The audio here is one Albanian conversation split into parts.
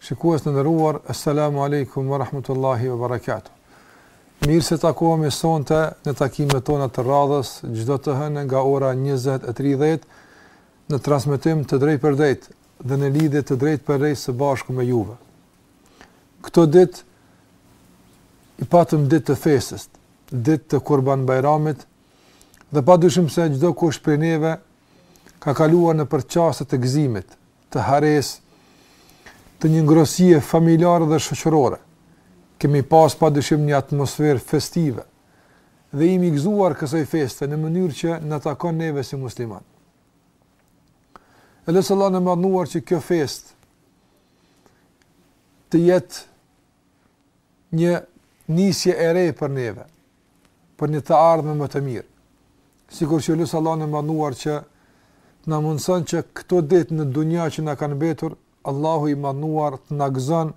Shikues të nderuar, Esselamu Alejkum wa Rahmetullahi wa Barakatuh. Mirë se takohemi sonte në takimet tona të radhës, çdo të hënë nga ora 20:30 në transmetim të drejtpërdrejtë dhe në lidhje të drejtpërdrejtë së bashku me juve. Këto ditë i patëm ditë të festës, ditë të Kurban Bajramit dhe padyshim se çdo kush prej neve ka kaluar nëpër çaste të gëzimit, të haresë, të një ngrohësie familjare dhe shoqërore. Kemi pasë padyshim një atmosferë festive dhe i jemi gëzuar kësaj feste në mënyrë që na takon neve si muslimanë. E lus Allahun e Madhëruar që kjo festë të jetë një nisje e re për neve, për një të ardhme më të mirë. Sikur që e lus Allahun e Madhëruar që të na mundëson që këto ditë në dunja që na kanë mbetur, Allahu i Madhëruar të na gëzon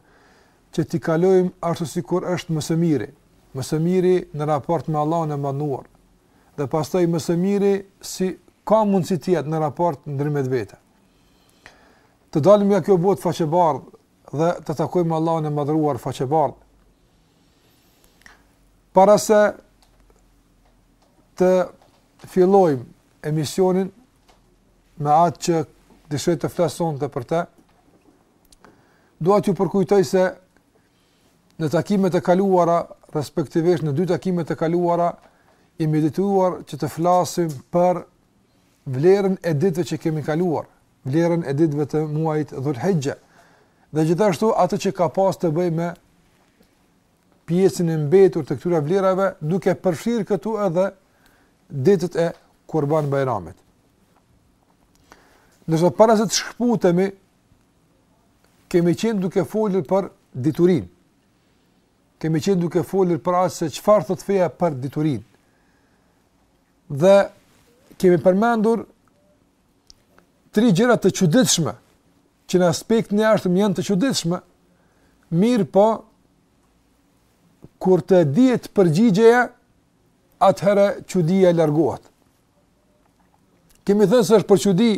që t'i kalojmë ashtu sikur është më së miri, më së miri në raport me Allahun e Madhëruar, dhe pastaj më së miri si ka mundësi të jetë në raport ndërmjet vete. Të dalim nga kjo botë faqebardhë, dhe ta takojmë Allahun e Madhëruar faqebardhë. Para se të fillojmë emisionin me atë që dëshoj të flas sonte për te, dua t'ju përkujtoj se në takimet e kaluara, respektivisht në dy takimet e kaluara, jemi detyruar që të flasim për vlerën e ditëve që kemi kaluar, vlerën e ditëve të muajit Dhul-Hixhe dhe gjithashtu atë që ka pas të bëjë me pjesën e mbetur të këtyre vlerave, duke përfshirë këtu edhe ditët e Kurban Bajramit. Nëse para se të shkëputemi, kemi qenë duke folur për diturinë. Kemi qenë duke folur për atë se çfarë thotë feja për diturinë. Dhe kemi përmendur tri gjëra të çuditshme që në aspektin e jashtëm janë të çuditshme. Mirëpo kur të dihet përgjigjeja, atëherë çudia largohet. Kemi thënë se është për çudi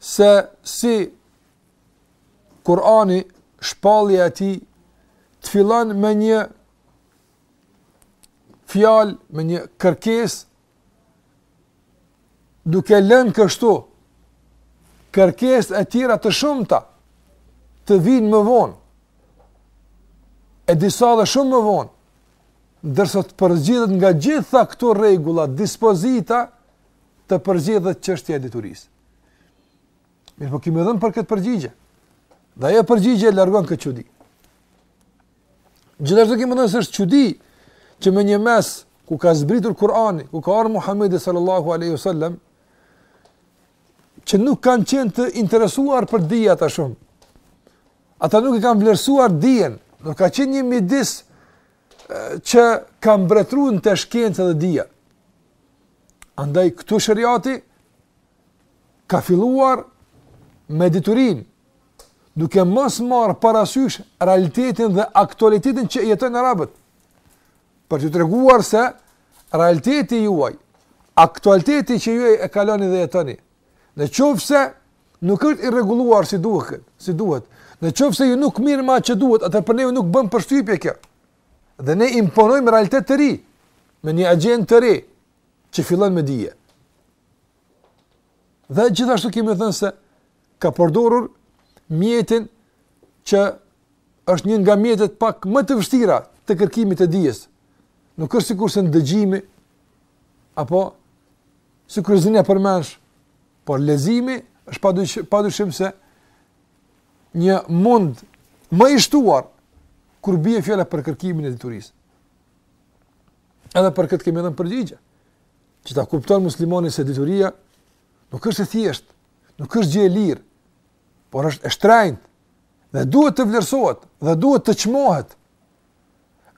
se si Kurani shpallja e tij të fillon me një fjalë, me një kërkesë, duke lënë kështu kërkesë e tjera të shumta të vijnë më vonë e disa edhe shumë më vonë ndërsa të përzgjidhet nga gjitha këto rregulla dispozita të përzgjidhet çështja e diturisë. Mirëpo kemi dhënë për këtë përgjigje. Dhe ajo përgjigje e largon këtë çudi. Gjithashtu kemi thënë se është çudi që në një mes ku ka zbritur Kur'ani, ku ka ardhur Muhamedi sallallahu alaihi wasallam, që nuk kanë qenë të interesuar për dije ata shumë. Ata nuk e kanë vlerësuar dijen, nuk ka qenë një mjedis që ka mbretëruar në të shkenca dhe dija. Andaj këtu sheriati ka filluar me diturinë, duke mos marrë parasysh realitetin dhe aktualitetin që jetojnë arabët, për të treguar se realiteti juaj, aktualiteti që ju e kaloni dhe jetoni, në qoftë se nuk është i rregulluar si duhet, si duhet, në qoftë se ju nuk merreni me atë që duhet, atëherë për ne nuk bën përshtypje kjo, dhe ne imponojmë realitet të ri, me një agjendë të re, që fillon me dije. Dhe gjithashtu kemi thënë se, ka përdorur mjetin që është një nga mjetet pak më të vështira të kërkimit të dijes. Nuk është sikurse ndëgjimi apo sikur zënia përmendsh, por leximi është pa dyshim se një mund më i shtuar kur bie fjala për kërkimin e diturisë. Edhe për këtë kemi dhënë përgjigje. Që ta kupton muslimani se dituria nuk është e thjeshtë, Nuk është gjë e lirë, por është e shtrenjtë dhe duhet të vlerësohet dhe duhet të çmohet.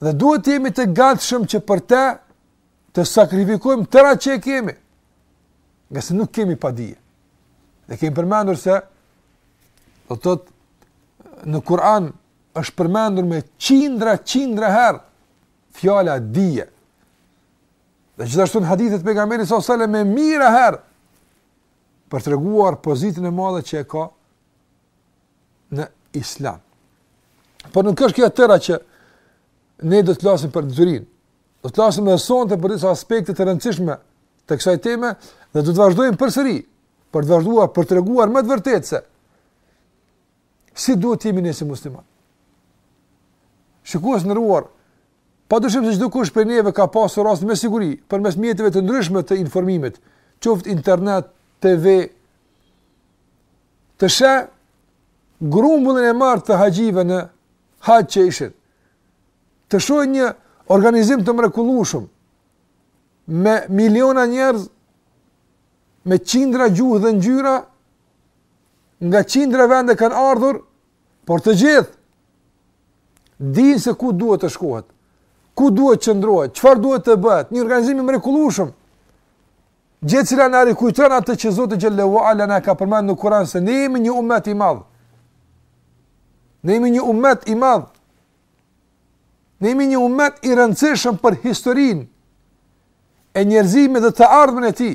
Dhe duhet të jemi të gatshëm që për të të sakrifikojmë tërë atë që e kemi. Ngase nuk kemi pa dije. Dhe kemi përmendur se do të thotë në Kur'an është përmendur me qindra, qindra herë fjala dije. Dhe gjithashtu në hadithet e Pejgamberit s.a.s. me mijëra herë për të treguar pozitën e madhe që e ka në islam. Por nuk është kjo e tëra që ne do të flasim për diturinë. Do të flasim edhe sonte për disa aspekte të rëndësishme të kësaj teme dhe do të vazhdojmë përsëri për të vazhduar për të treguar me të vërtetë se si duhet të jemi ne si muslimanë. Shikues të nderuar Padyshim se çdokush prej neve ka pasur raste me siguri, përmes mjeteve të ndryshme të informimit, qoftë internet, TV, të sheh grumbullin e madh të haxhive në haxh që ishin, të shojë një organizim të mrekullushëm, me miliona njerëz, me qindra gjuhë dhe ngjyra, nga qindra vende kanë ardhur, Por të gjithë dinë se ku duhet të shkohet, ku duhet të qëndrohet, çfarë duhet të bëhet, një organizim i mrekullueshëm. Gjë e cila na rikujton atë që Zoti xhel-le ue ala na ka përmendur në Kur'an se ne jemi një umet i madh. Ne jemi një umet i madh. Ne jemi një umet i rëndësishëm për historinë e njerëzimit dhe të ardhmen e tij.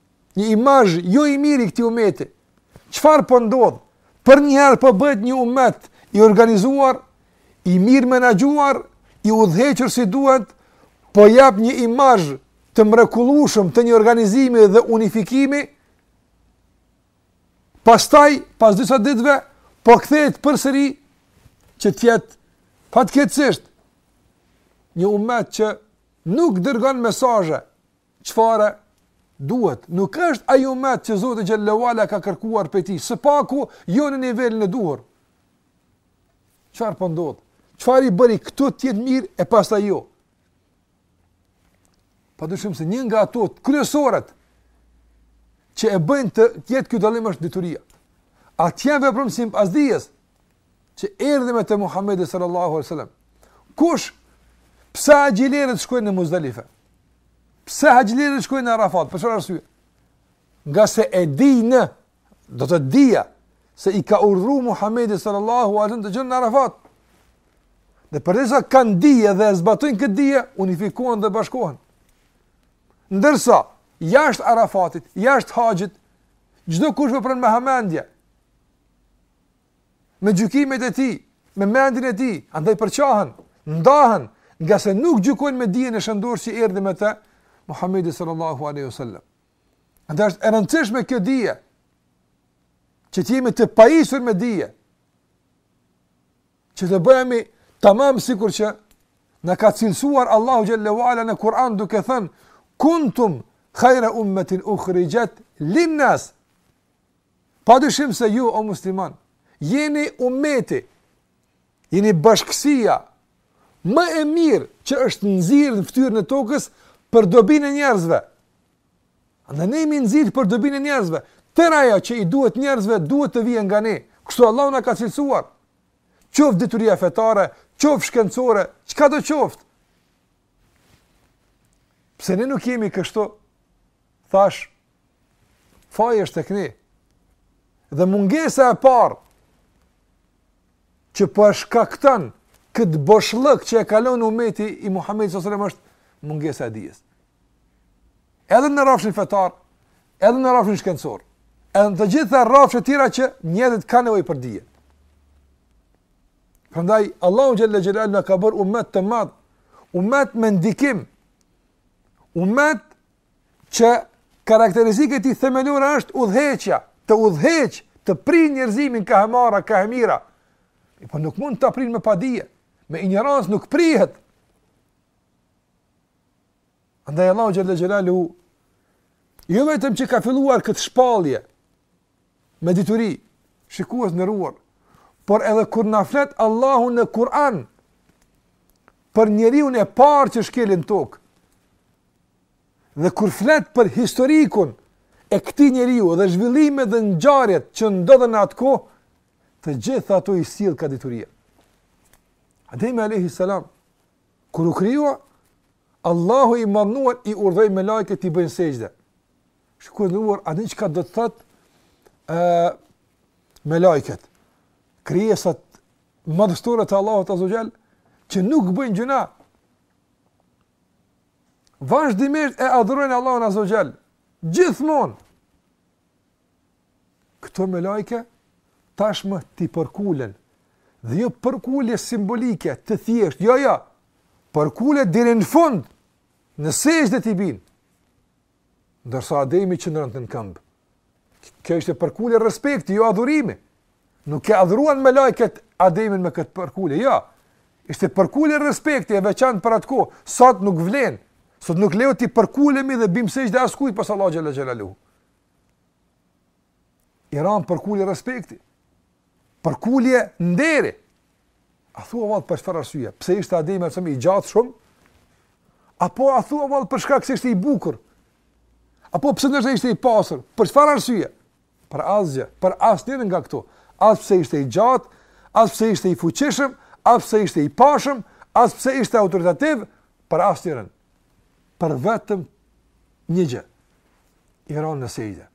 Një imazh jo i mirë i këtij umeti. Çfarë po ndodh? Përnjëherë po bëhet një umet i organizuar, i mirëmenaxhuar, i udhëhequr si duhet, po jap një imazh të mrekullueshëm të një organizimi dhe unifikimi. Pastaj, pas disa ditëve, po kthehet përsëri që të jetë fatkeqësisht një umet që nuk dërgon mesazhe çfarë duhet. Nuk është ai umet që Zoti xhel-le ue ala ka kërkuar prej tij, së paku jo në nivelin e duhur. Çfarë po ndodh? Çfarë i bëri këtu të jetë mirë e pastaj jo? Pa dyshim se një nga ato kryesoret që e bëjnë të jetë ky dallim është dituria. Atje veprojmë sipas dijes, që erdhi me të Muhammedi sallallahu alaihi wasallam. Kush pse haxhilerët shkojnë në Muzdelife? Pse haxhilerët shkojnë në Arafat? Për çfarë arsye? Ngase e dinë, u thotë dija se i ka urdhëruar Muhammedi sallallahu alaihi wasallam të jenë në Arafat. Dhe përderisa kanë dije dhe e zbatojnë këtë dije, unifikohen dhe bashkohen. Ndërsa jashtë Arafatit, jashtë Haxhit, çdokush vepron me hamendje, me gjykimet e tij, me mendjen e tij, andaj përçahen, ndahen, ngase nuk gjykojnë me dijen e shëndoshë që erdhi me të Muhamedi sallallahu alaihi wasallam. Andaj është e rëndësishme kjo dije që të jemi të pajisur me dije. Që të bëhemi tamam sikur që na ka cilësuar Allahu xhel-le ue ala në Kur'an duke thënë kuntum khayra ummatin ukhrijat lin-nas. Pa dyshim se ju, o musliman, jeni umeti, jeni bashkësia, më e mirë që është nxjerrë në fytyrën e tokës për dobinë e njerëzve. Dhe ne jemi nxjerrë për dobinë e njerëzve. Tërë ajo që i duhet njerëzve, duhet të vijen nga ne. Kështu Allahu na ka cilësuar. Qoftë dituria fetare, qoftë shkencore, çkado qoftë. Pse ne nuk jemi kështu, thashë, Faji është tek ne. Dhe mungesa e parë që po e shkakton këtë boshllëk që e kalon umeti i Muhamedit sallallahu alajhi wasallam është mungesa e dijes. Edhe në rrafshin fetar, edhe në rrafshin shkencor, edhe në të gjitha rrafshet e tjera që njerëzit kanë nevojë për dije. Prandaj Allahu xhelle xhelaluhu na ka bërë umet të madh, umet me ndikim, umet që karakteristikë e tij themelore është udhëheqja, të udhëheqë, të prijë njerëzimin kah e mbara, kah e mira. E po nuk mund të prijë me padije, me injorancë nuk prihet. Andaj Allahu xhelle xhelaluhu, jo vetëm që ka filluar këtë shpallje, me dituri, shikues të nderuar, por edhe kur na flet Allahu në Kur'an, për njeriun e parë që shkeli në tokë, Dhe kur flet për historikun e këtij njeriu dhe zhvillimet dhe ngjarjet që ndodhën në atë kohë, të gjitha ato i sjell kah dituria. Ademi alayhi salam kur u krijua Allahu i madhëruar i urdhëroi melaiket t'i bëjnë sexhde. Shikues të nderuar, a dini çka do të thotë melaiket? Krijesat madhështore të Allahut azza wa jall që nuk bëjnë gjynah. vazhdimisht e adhurojnë Allahun Azza wa Jall. Gjithmonë. Këto melaike, tashmë t'i përkulen. Dhe jo përkulje simbolike, të thjeshtë, jo, jo. Përkulje deri në fund, në sexhde t'i bien. Ndërsa Ademi qëndronte në këmbë. Kjo ishte përkulje respekti, jo adhurimi. Nuk e adhuruan melaiket Ademin me këtë përkulje, jo. Ishte përkulje respekti e veçantë për atë kohë. Sot nuk vlen, sot nuk lejohet t'i përkulemi dhe biem sexhde askujt pos Allahut xhelle xhelaluhu. I ranë përkulje respekti. Përkulje nderi. A thua vallë për çfarë arsye? Pse ishte Ademi a.s. i gjatë shumë? Apo a thua vallë për shkak se ishte i bukur? Apo pse ndoshta ishte i pasur? Për çfarë arsye? Për asgjë, për asnjërën nga këto. As pse ishte i gjatë, as pse ishte i fuqishëm, as pse ishte i pashëm, as pse ishte autoritativ, për asnjërin. Për vetëm një gjë. I ranë në sexhde.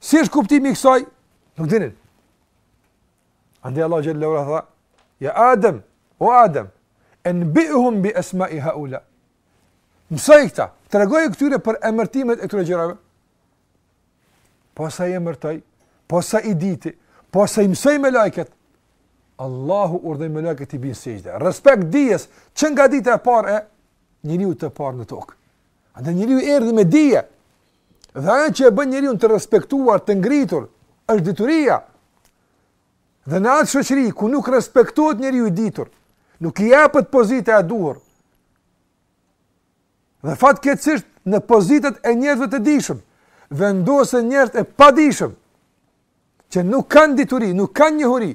Çfarë është kuptimi i kësaj? Nuk dinin. Andaj Allahu xhel-le ve ala tha, ja Adem, o Adem, enbi'hum bi esmai haula. Mësoji këta, tregoju këtyre për emërtimet e këtyre gjërave. Po sa i emërtoi, po sa i diti, po sa i mësoi melaiket. Allahu urdhëroi melaiket i binë sexhde. Respekt dijes, që nga dita e parë e njeriut të parë në tokë. Andaj njeriu erdi me dije, Dhe ajo që e bën njeriun të respektuar, të ngritur, është dituria. Dhe në atë shoqëri ku nuk respektohet njeriu i ditur, nuk i jepet pozita e duhur. Dhe fatkeqësisht në pozitat e njerëzve të dijshëm, vendosen njerëz të padijshëm që nuk kanë dituri, nuk kanë njohuri.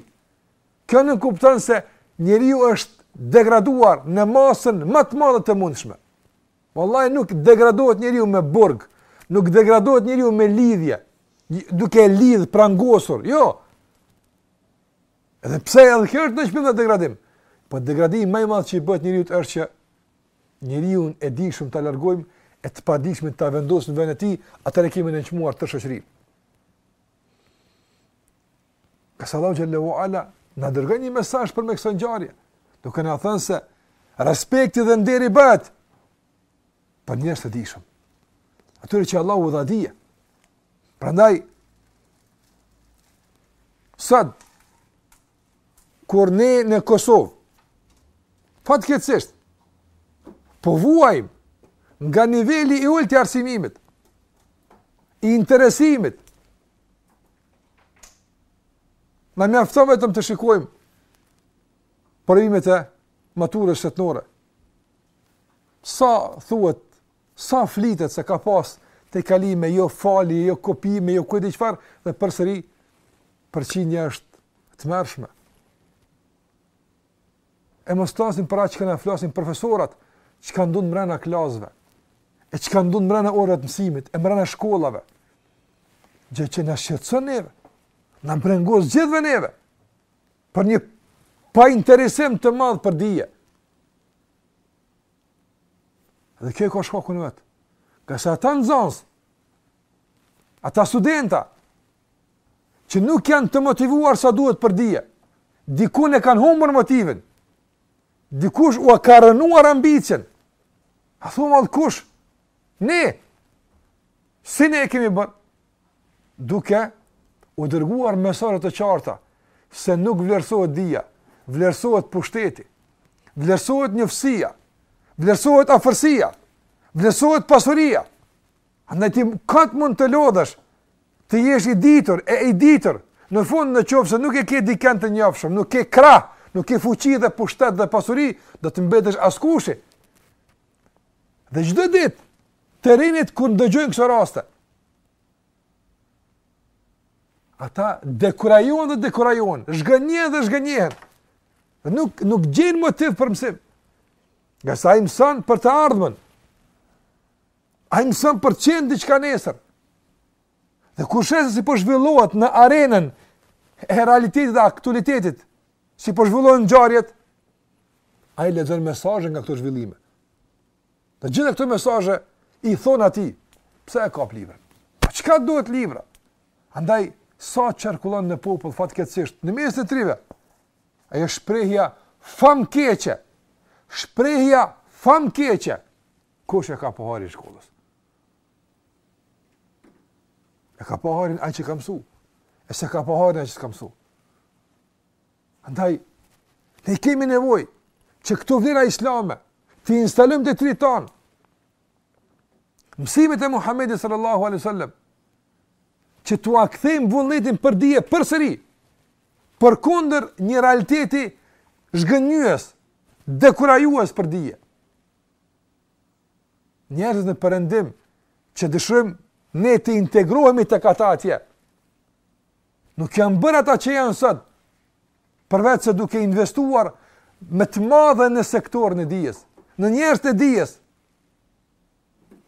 Kjo nënkupton se njeriu është degraduar në masën më të madhe të mundshme. Wallahi nuk degradohet njeriu me burg, nuk degradohet njeriu me lidhje, duke lidh prangosur. Jo. Edhe pse edhe kjo është nënçmim dhe degradim. Po degradimi më i madh që i bëhet njeriut është që njeriun e dijshëm ta largojmë e të padijshmin ta vendosim në vend të tij, atëherë e kemi nënçmuar atë shoqëri. Ngase Allahu xhel-le ve ala na dërgon një mesazh përmes kësaj ngjarje, duke na thënë se respekti dhe nderi bëhet për njerëz të dijshëm. Atyre që Allahu u dha dije. Prandaj, sot, kur ne në Kosovë, fatkeqësisht, po vuajmë nga niveli i ulët i arsimimit, i interesimit, Na mjafton vetëm të shikojmë provimet e maturës shtetërore. Sa thuhet, sa flitet se ka pas tejkalime, jo falje, jo kopjime, jo ku ta di çfarë dhe përsëri përqindja është e tmerrshme. E mos flasim për atë çka na flasin profesorat, çka ndodh mbrenda klasëve. E çka ndodh mbrenda orëve të mësimit, e mbrenda shkollave. Gjë që na shqetëson neve. Na brengos gjithve neve. Për një painteresim të madh për dije. Dhe kjo e ka shkakun e vet. Ngase ata nxënës. Ata studenta që nuk janë të motivuar sa duhet për dije. Dikun e kanë humbur motivin. Dikush ua ka rrënuar ambicien. A thua vallë kush? Ne. Si ne e kemi bën? Duke u dërguar mesazhe të qarta se nuk vlerësohet dija, vlerësohet pushteti, vlerësohet njoftësia, vlerësohet afërsia, vlerësohet pasuria. Andaj ti kot mund të lodhesh, të jesh i ditur e i ditur. Në fund në qoftë se nuk e ke dikën të njoftshëm, nuk ke krah, nuk ke fuqi dhe pushtet dhe pasuri, do të mbetesh askushi. Dhe çdo ditë të rinjtë kur ndëgjojnë këto raste. Ata dekurajohen dhe dekurajohen, zhgënjehen dhe zhgënjehen. Dhe nuk, nuk gjejnë motiv për mësim. Ngase ai mëson për të ardhmen. Ai mëson për të qenë diçka nesër. Dhe kur sheh se si po zhvillohet në arenën e realitetit dhe aktualitetit, si po zhvillohen ngjarjet, ai lexon mesazhe nga këto zhvillime. Dhe të gjitha këto mesazhe i thonë atij, pse e kap librën? Po çka duhet libra? Andaj, sa qarkullon në popull, fatkeqësisht, në mesin e të rinjve, ajo shprehja famëkeqe, shprehja famëkeqe, Kush e ka pa hajrin e shkollës? E ka pa hajrin ai që ka mësu. E s'e ka pa hajrin ai që ka mësu. Andaj, ne kemi nevojë që këto vlera islame t'i instalojmë te të rinjtë tanë. Mësimet e Muhammedit sallallahu alejhi ve sel-lem që t'ua kthejmë vullnetin për dije përsëri përkundër një realiteti zhgënjyes, dekurajues për dije. Njerëzit në perëndim që dëshirojmë ne të integrohemi tek ata atje. Nuk janë bërë ata që janë sot, përveçse duke investuar me të madhe në sektorin e dijes, në njerëzit e dijes,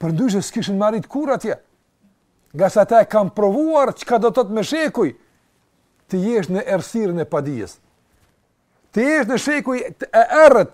përndryshe s'kishin me arrit kurrë atje, ngase ata e kanë provuar çka do të thotë me shekuj, të jesh në errësirën e padijes, të jesh në shekujt e errët,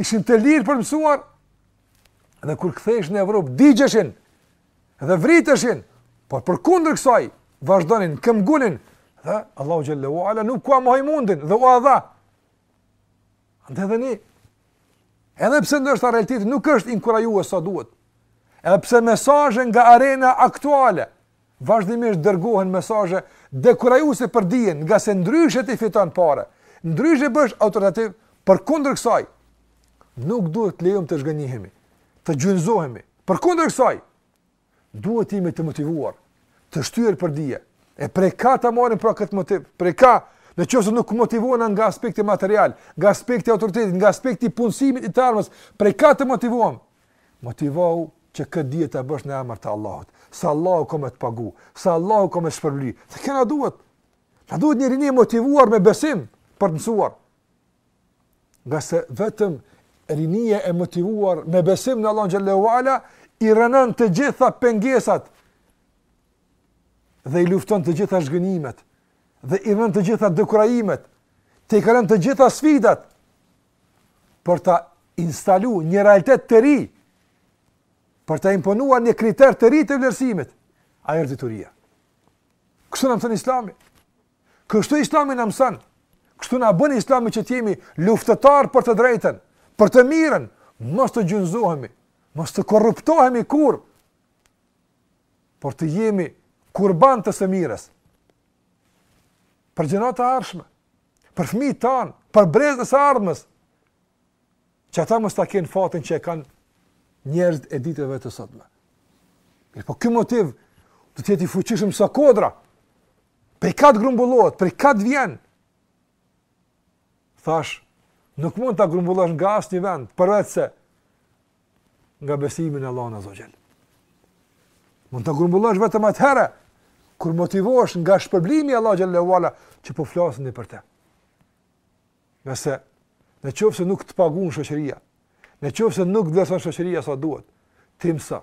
Ishin të lirë për të mësuar dhe kur ktheheshin në Evropë digjeshin dhe vriteshin, por përkundër kësaj vazhdonin këmbëngulnin dhe Allahu xhel-le ve ala nuk ua mohoi mundin dhe ua dha. Andaj dhe ne edhe pse ndoshta realiteti nuk është inkurajues sa duhet. Edhe pse mesazhe nga arena aktuale Vazhdimisht dërgohen mesazhe dekurajuese për dijen, ngase ndryshe ti fiton pare, ndryshe bëhesh autoritativ, përkundër kësaj nuk duhet të lejojmë të zhgënjehemi, të gjunjëzohemi. Përkundër kësaj, duhet të jemi të motivuar, të shtyrë për dije. E prej ka ta marrim pra këtë motiv? Prej ka, në qoftë se nuk motivohena nga aspekti material, nga aspekti i autoritetit, nga aspekti i punësimit, i të ardhmes, prej ka të motivohemi? Motivohu që këtë dije ta bësh në emër të Allahut, se Allahu ka me të pagu, se Allahu ka me të shpërbly. Dhe kjo na duhet. Na duhet një rini e motivuar me besim për të mësuar. Ngase vetëm rinia e motivuar me besim në Allahun xhel-le ue ala i rrënon të gjitha pengesat dhe i lufton të gjitha zhgënjimet dhe i rrënon të gjitha dekurajimet, dhe i kalon të gjitha sfidat për ta instalu një realitet të ri, për ta imponuar një kriter të ri të vlerësimit, ajo është dituria. Kështu na mëson islami. Kështu islami na mëson. Kështu na bën islami që t'jemi luftëtarë për të drejtën, për të mirën, mos të gjunjëzohemi, mos të korruptohemi kurrë, por të jemi kurbanë të së mirës. Për gjeneratat e ardhshme, për fëmijët tanë, për brezat e së ardhmes, që ata mos ta kenë fatin që e kanë njerëzit e ditëve të sotme. Mirëpo ky motiv do të jetë i fuqishëm sa kodra. Prej kah grumbullohet, prej kah vjen. Thashë, nuk mund ta grumbullosh nga asnjë vend, përveçse nga besimi në Allahun azze ue xhel. Mund ta grumbullosh vetëm atëherë kur motivohesh nga shpërblimi i Allahut xhel-le ue ala që po flasim për të. Nëse në qoftë se nuk të paguon shoqëria, në qoftë se nuk të vlerëson shoqëria sa duhet, ti mëso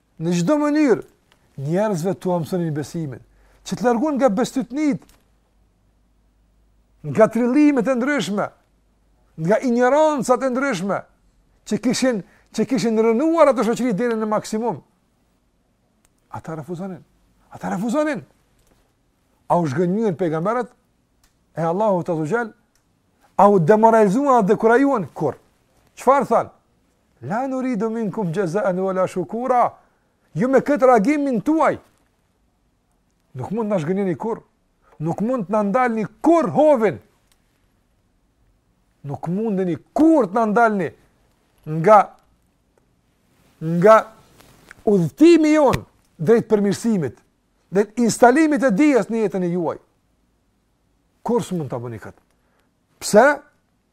Në çdo mënyrë njerëzve t'u mësonin besimin, që të largohen nga bestytnitë, nga trillimet e ndryshme, nga injorancat e ndryshme, që kishin, që kishin rrënuar ato shoqëri deri në maksimum. Ata refuzonin. Ata refuzonin. A u zhgënjyen pejgamberët e Allahut azze ue xhel? A u demoralizuan dekurajuan? Kurrë? Çfarë thanë? La nuridu minkum jazaan wala shukura. Ju me këtë reagimin tuaj nuk mund të na zhgënjeni kurr. Nuk mund të na ndalni kurr hovin. Nuk mundeni kurr të na ndalni nga nga udhëtimi jonë drejt përmirësimit, drejt instalimit të dijes në jetën e juaj. Kurr s'mund ta bëni këtë. Pse?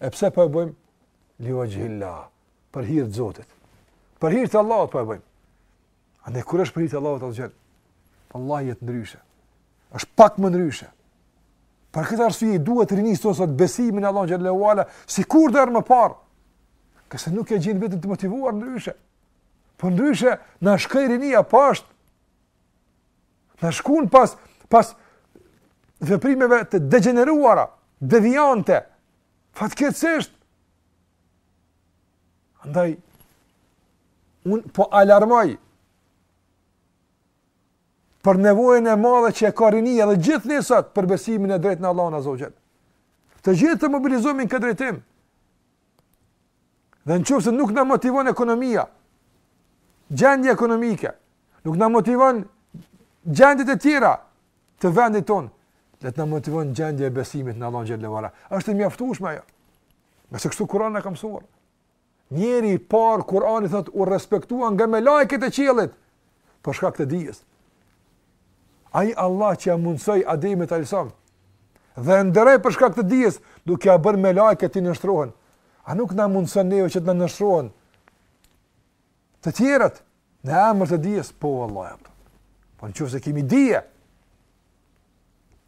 E pse po e bëjmë? Li wajhillah, për hir të Zotit. Për hir të Allahut po e bëjmë. Andaj kur është për hir të Allahut azze ue xhel, Allahi jep ndryshe. Është pak më ndryshe. Për këtë arsye i duhet rinisë sot besimi në Allahun xhel-le ue ala, si kurrë më parë. Ngase nuk e gjen veten të motivuar ndryshe. Po ndryshe na shkoi rinia poshtë. Na shkuan pas, pas veprimeve të degjeneruara, deviante. Fatkeqësisht. Andaj unë po alarmoj për nevojën e madhe që e ka rinia dhe gjithë ne sot për besimin e drejtë në Allahun Azza wa Jall. Të gjithë të mobilizohemi në këtë drejtim. Dhe në qoftë se nuk na motivon ekonomia, gjendja ekonomike, nuk na motivon gjendjet e tjera të vendit tonë, le të na motivon gjendja e besimit në Allahun xhelle ve ala. Është e mjaftueshme ajo. Ngase kështu Kur'ani na ka mësuar. Njeriu i parë Kur'ani thotë u respektua nga melaiket e qiellit, për shkak të dijes. Ai Allah që ia mundësoi Ademit alayhisalam dhe e nderoi për shkak të dijes, duke ia bërë melaiket t'i nënshtrohen. A nuk na mundëson neve që të na nënshtrohen? Të tjerët në emër të dijes, po vallahi. Po nëse kemi dije,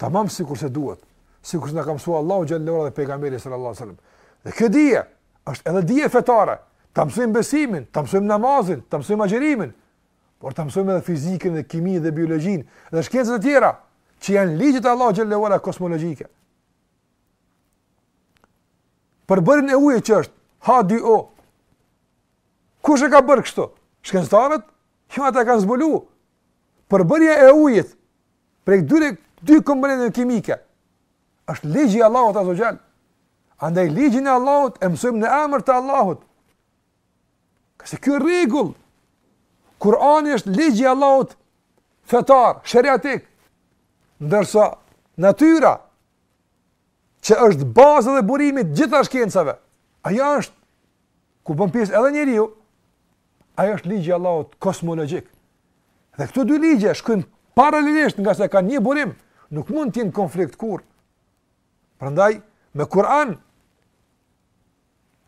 tamam sikurse duhet, sikurse na ka mësu Allahu xhelle ve ala dhe pejgamberi sallallahu alejhi ve sellem. Dhe kjo dije, është edhe dije fetare, ta mësojmë besimin, ta mësojmë namazin, ta mësojmë agjërimin, por ta mësojmë edhe fizikën dhe kiminë dhe biologjinë dhe shkencat e tjera që janë ligjet e Allahut xhelle ve ala kosmologjike. Përbërjen e ujit që është H2O. Kush e ka bërë kështu? Shkencëtarët? Jo ata e kanë zbulu. Përbërja e ujit prej dy, dy komponenteve kimike është ligji i Allahut azza wa xhall. Andaj ligjin e Allahut e mësojmë në emër të Allahut. Ngase kjo rregull, Kurani është ligji i Allahut fetar, sheriatik, ndërsa natyra, që është baza dhe burimi i të gjitha shkencave, ajo është, ku bën pjesë edhe njeriu, ajo është ligji i Allahut kosmologjik. Dhe këto dy ligje shkojnë paralelisht ngase kanë një burim, nuk mund t'jenë në konflikt kurrë. Prandaj, me Kur'an,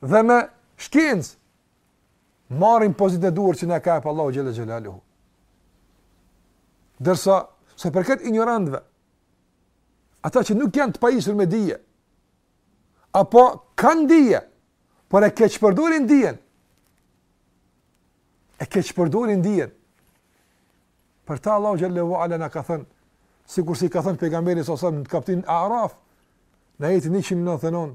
dhe me shkencë marrim pozitën e duhur që na e jep Allahu xhalla xhelaluhu. Ndërsa sa i përket injorantëve ata që nuk janë të pajisur me dije apo kanë dije por e keqpërdorin dijen e keqpërdorin dijen për ta Allahu xhelle ve ala na ka thënë sikurse i ka thënë pejgamberit s.a.s. në kaptinën Araf në ajetin 199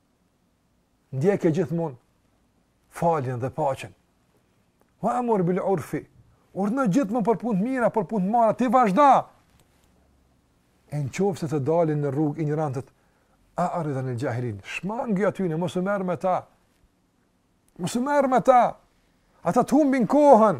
ndjeke gjithmonë faljen dhe paqen. Wa amur bil urfi. Urdhëro gjithmonë për punë të mira, për punë të mara, ti vazhdo. E në qoftë se të dalin në rrugë injorantët, wa a'rid anil xhahilin, shmangju atyne, mos u merr me ta, mos u merr me ta, ata të humbin kohën,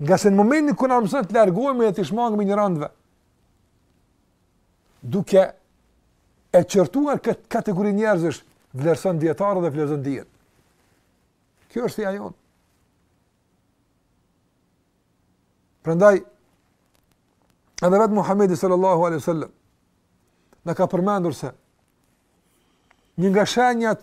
Nga se në momentin kur ne mësojmë të largohemi dhe t'u shmangemi injorantëve, duke e qortuar këtë kategori njerëzësh, vlerëson dijetarët dhe vlerëson dijen. Kjo është feja jonë. Prandaj, edhe vetë Muhammedi sallallahu alaihi wasallam, na ka përmendur se, një nga shenjat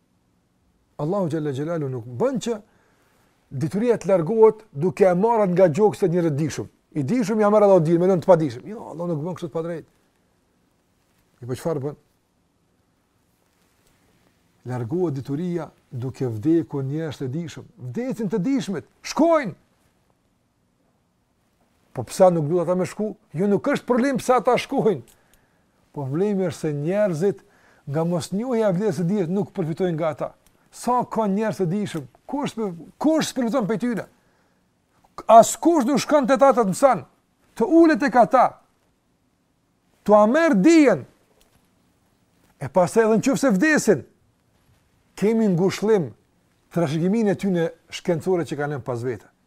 Allahu xhalla xhelalu nuk bën që dituria të largohet duke e marrë nga gjokset e njerëzve të dijshëm. I dijshëm ia merr Allahu dijen, e lën të padijshëm. Jo, Allahu nuk bën kështu padrejtësi, po çfarë bën? Largohet dituria duke vdekur njerëzit e dijshëm. Vdesin të dijshmit, shkojnë. Po pse nuk duhet ata me shku? Jo nuk është problem pse ata shkojnë. Po problemi është se njerëzit nga mosnjohja e vlerës së dijes nuk përfitojnë nga ata. Sa ka njerëz të dijshëm? Kush kush përfiton prej tyre? Askush nuk shkon te ata të mëson. Të ulet tek ata. T'ua merr dijen? E pastaj edhe në qoftë se vdesin, kemi ngushëllim trashëgiminë e tyne shkencore që kanë lënë pas vete.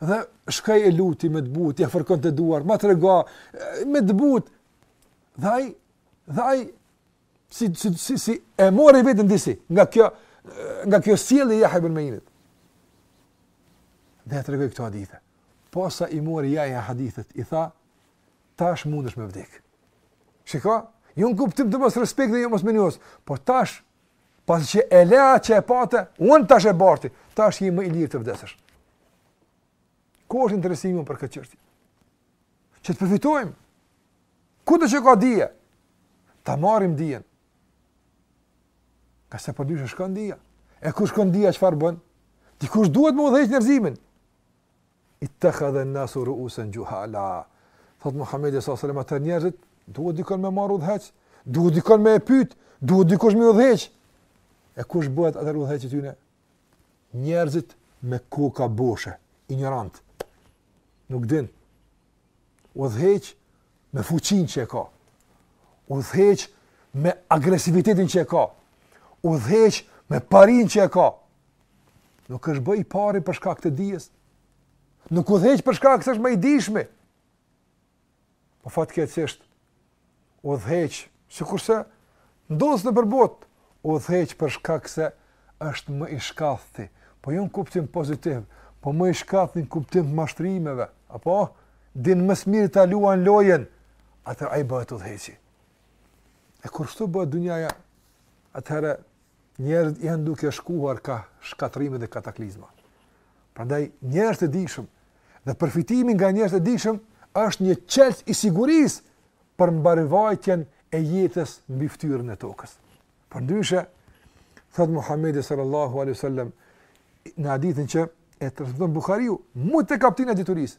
Dhe shkoi e luti me të butë, ia fërkonte duart, m'i trego, me të butë. Dhe ai, dhe ai, si, si, si, si e mori veten disi, nga kjo, nga kjo sjellje e Jahja bin Meinit. Dhe ia tregoi këto hadithe. Posa i mori Jahja hadithet, i tha, tash mundesh me vdek. Shiko, jo në kuptim të mosrespektit e jo mosmirënjohjes, por tash Pasi që e le atë që e pate, unë tash e barti, tash je më i lirë të vdesësh. Ku është interesimi ynë për këtë çështje? Që të përfitojmë. Kudo që ka dije, ta marrim dijen. Ngase përndryshe po shkon dija. E kur shkon dija çfarë bën? Dikush duhet me udhëheq njerëzimin. Ittakhadha an-nasu ru'usan juhala. Thot Muhamedi sallallahu alaihi wasallam ata njerëzit duhet dikon me marr udhëheqës, duhet dikon me e pyet, duhet dikush me udhëheq. E kush bëhet atëherë udhëheqës i tyre? Njerëzit me koka boshe, injorantë. Nuk din. Udhëheq me fuqinë që e ka. Udhëheq me agresivitetin që e ka. Udhëheq me parinë që e ka. Nuk është bë i pari për shkak të dijes. Nuk udhëheq për shkak se është më i dijshmi. Po fatkeqësisht udhëheq, sikurse ndodh nëpër botë, udhëheq për shkak se është më i shkathti, po jo në kuptim pozitiv, po më i shkathti në kuptim të mashtrimeve, apo din më së miri ta luan lojën, atëherë ai bëhet udhëheqësi. E kur kështu bëhet dunjaja, atëherë Njerëzit janë duke shkuar kah shkatërrime dhe kataklizma. Prandaj njerëz të dijshëm dhe përfitimi nga njerëz të dijshëm është një çelës i sigurisë për mbarëvajtjen e jetës mbi fytyrën e tokës. Përndryshe, thotë Muhammedi sallallahu alaihi sallam, në hadithin që e transmeton Buhariu, mu te kaptina e diturisë,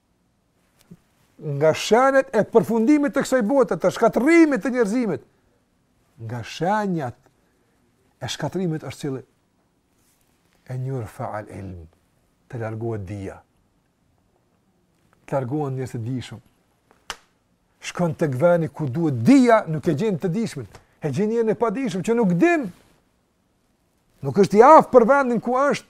nga shenjat e përfundimit të kësaj bote, të shkatërrimit të njerëzimit, nga shenjat e shkatërrimit është cili, en jurfaal ilmu, të largohet dija, të largohen njerëz të dijshëm, shkon tek veni ku duhet dija, nuk e gjen të dijshmin, e gjen njerin e padijshëm, që nuk din, nuk është i aftë për vendin ku është,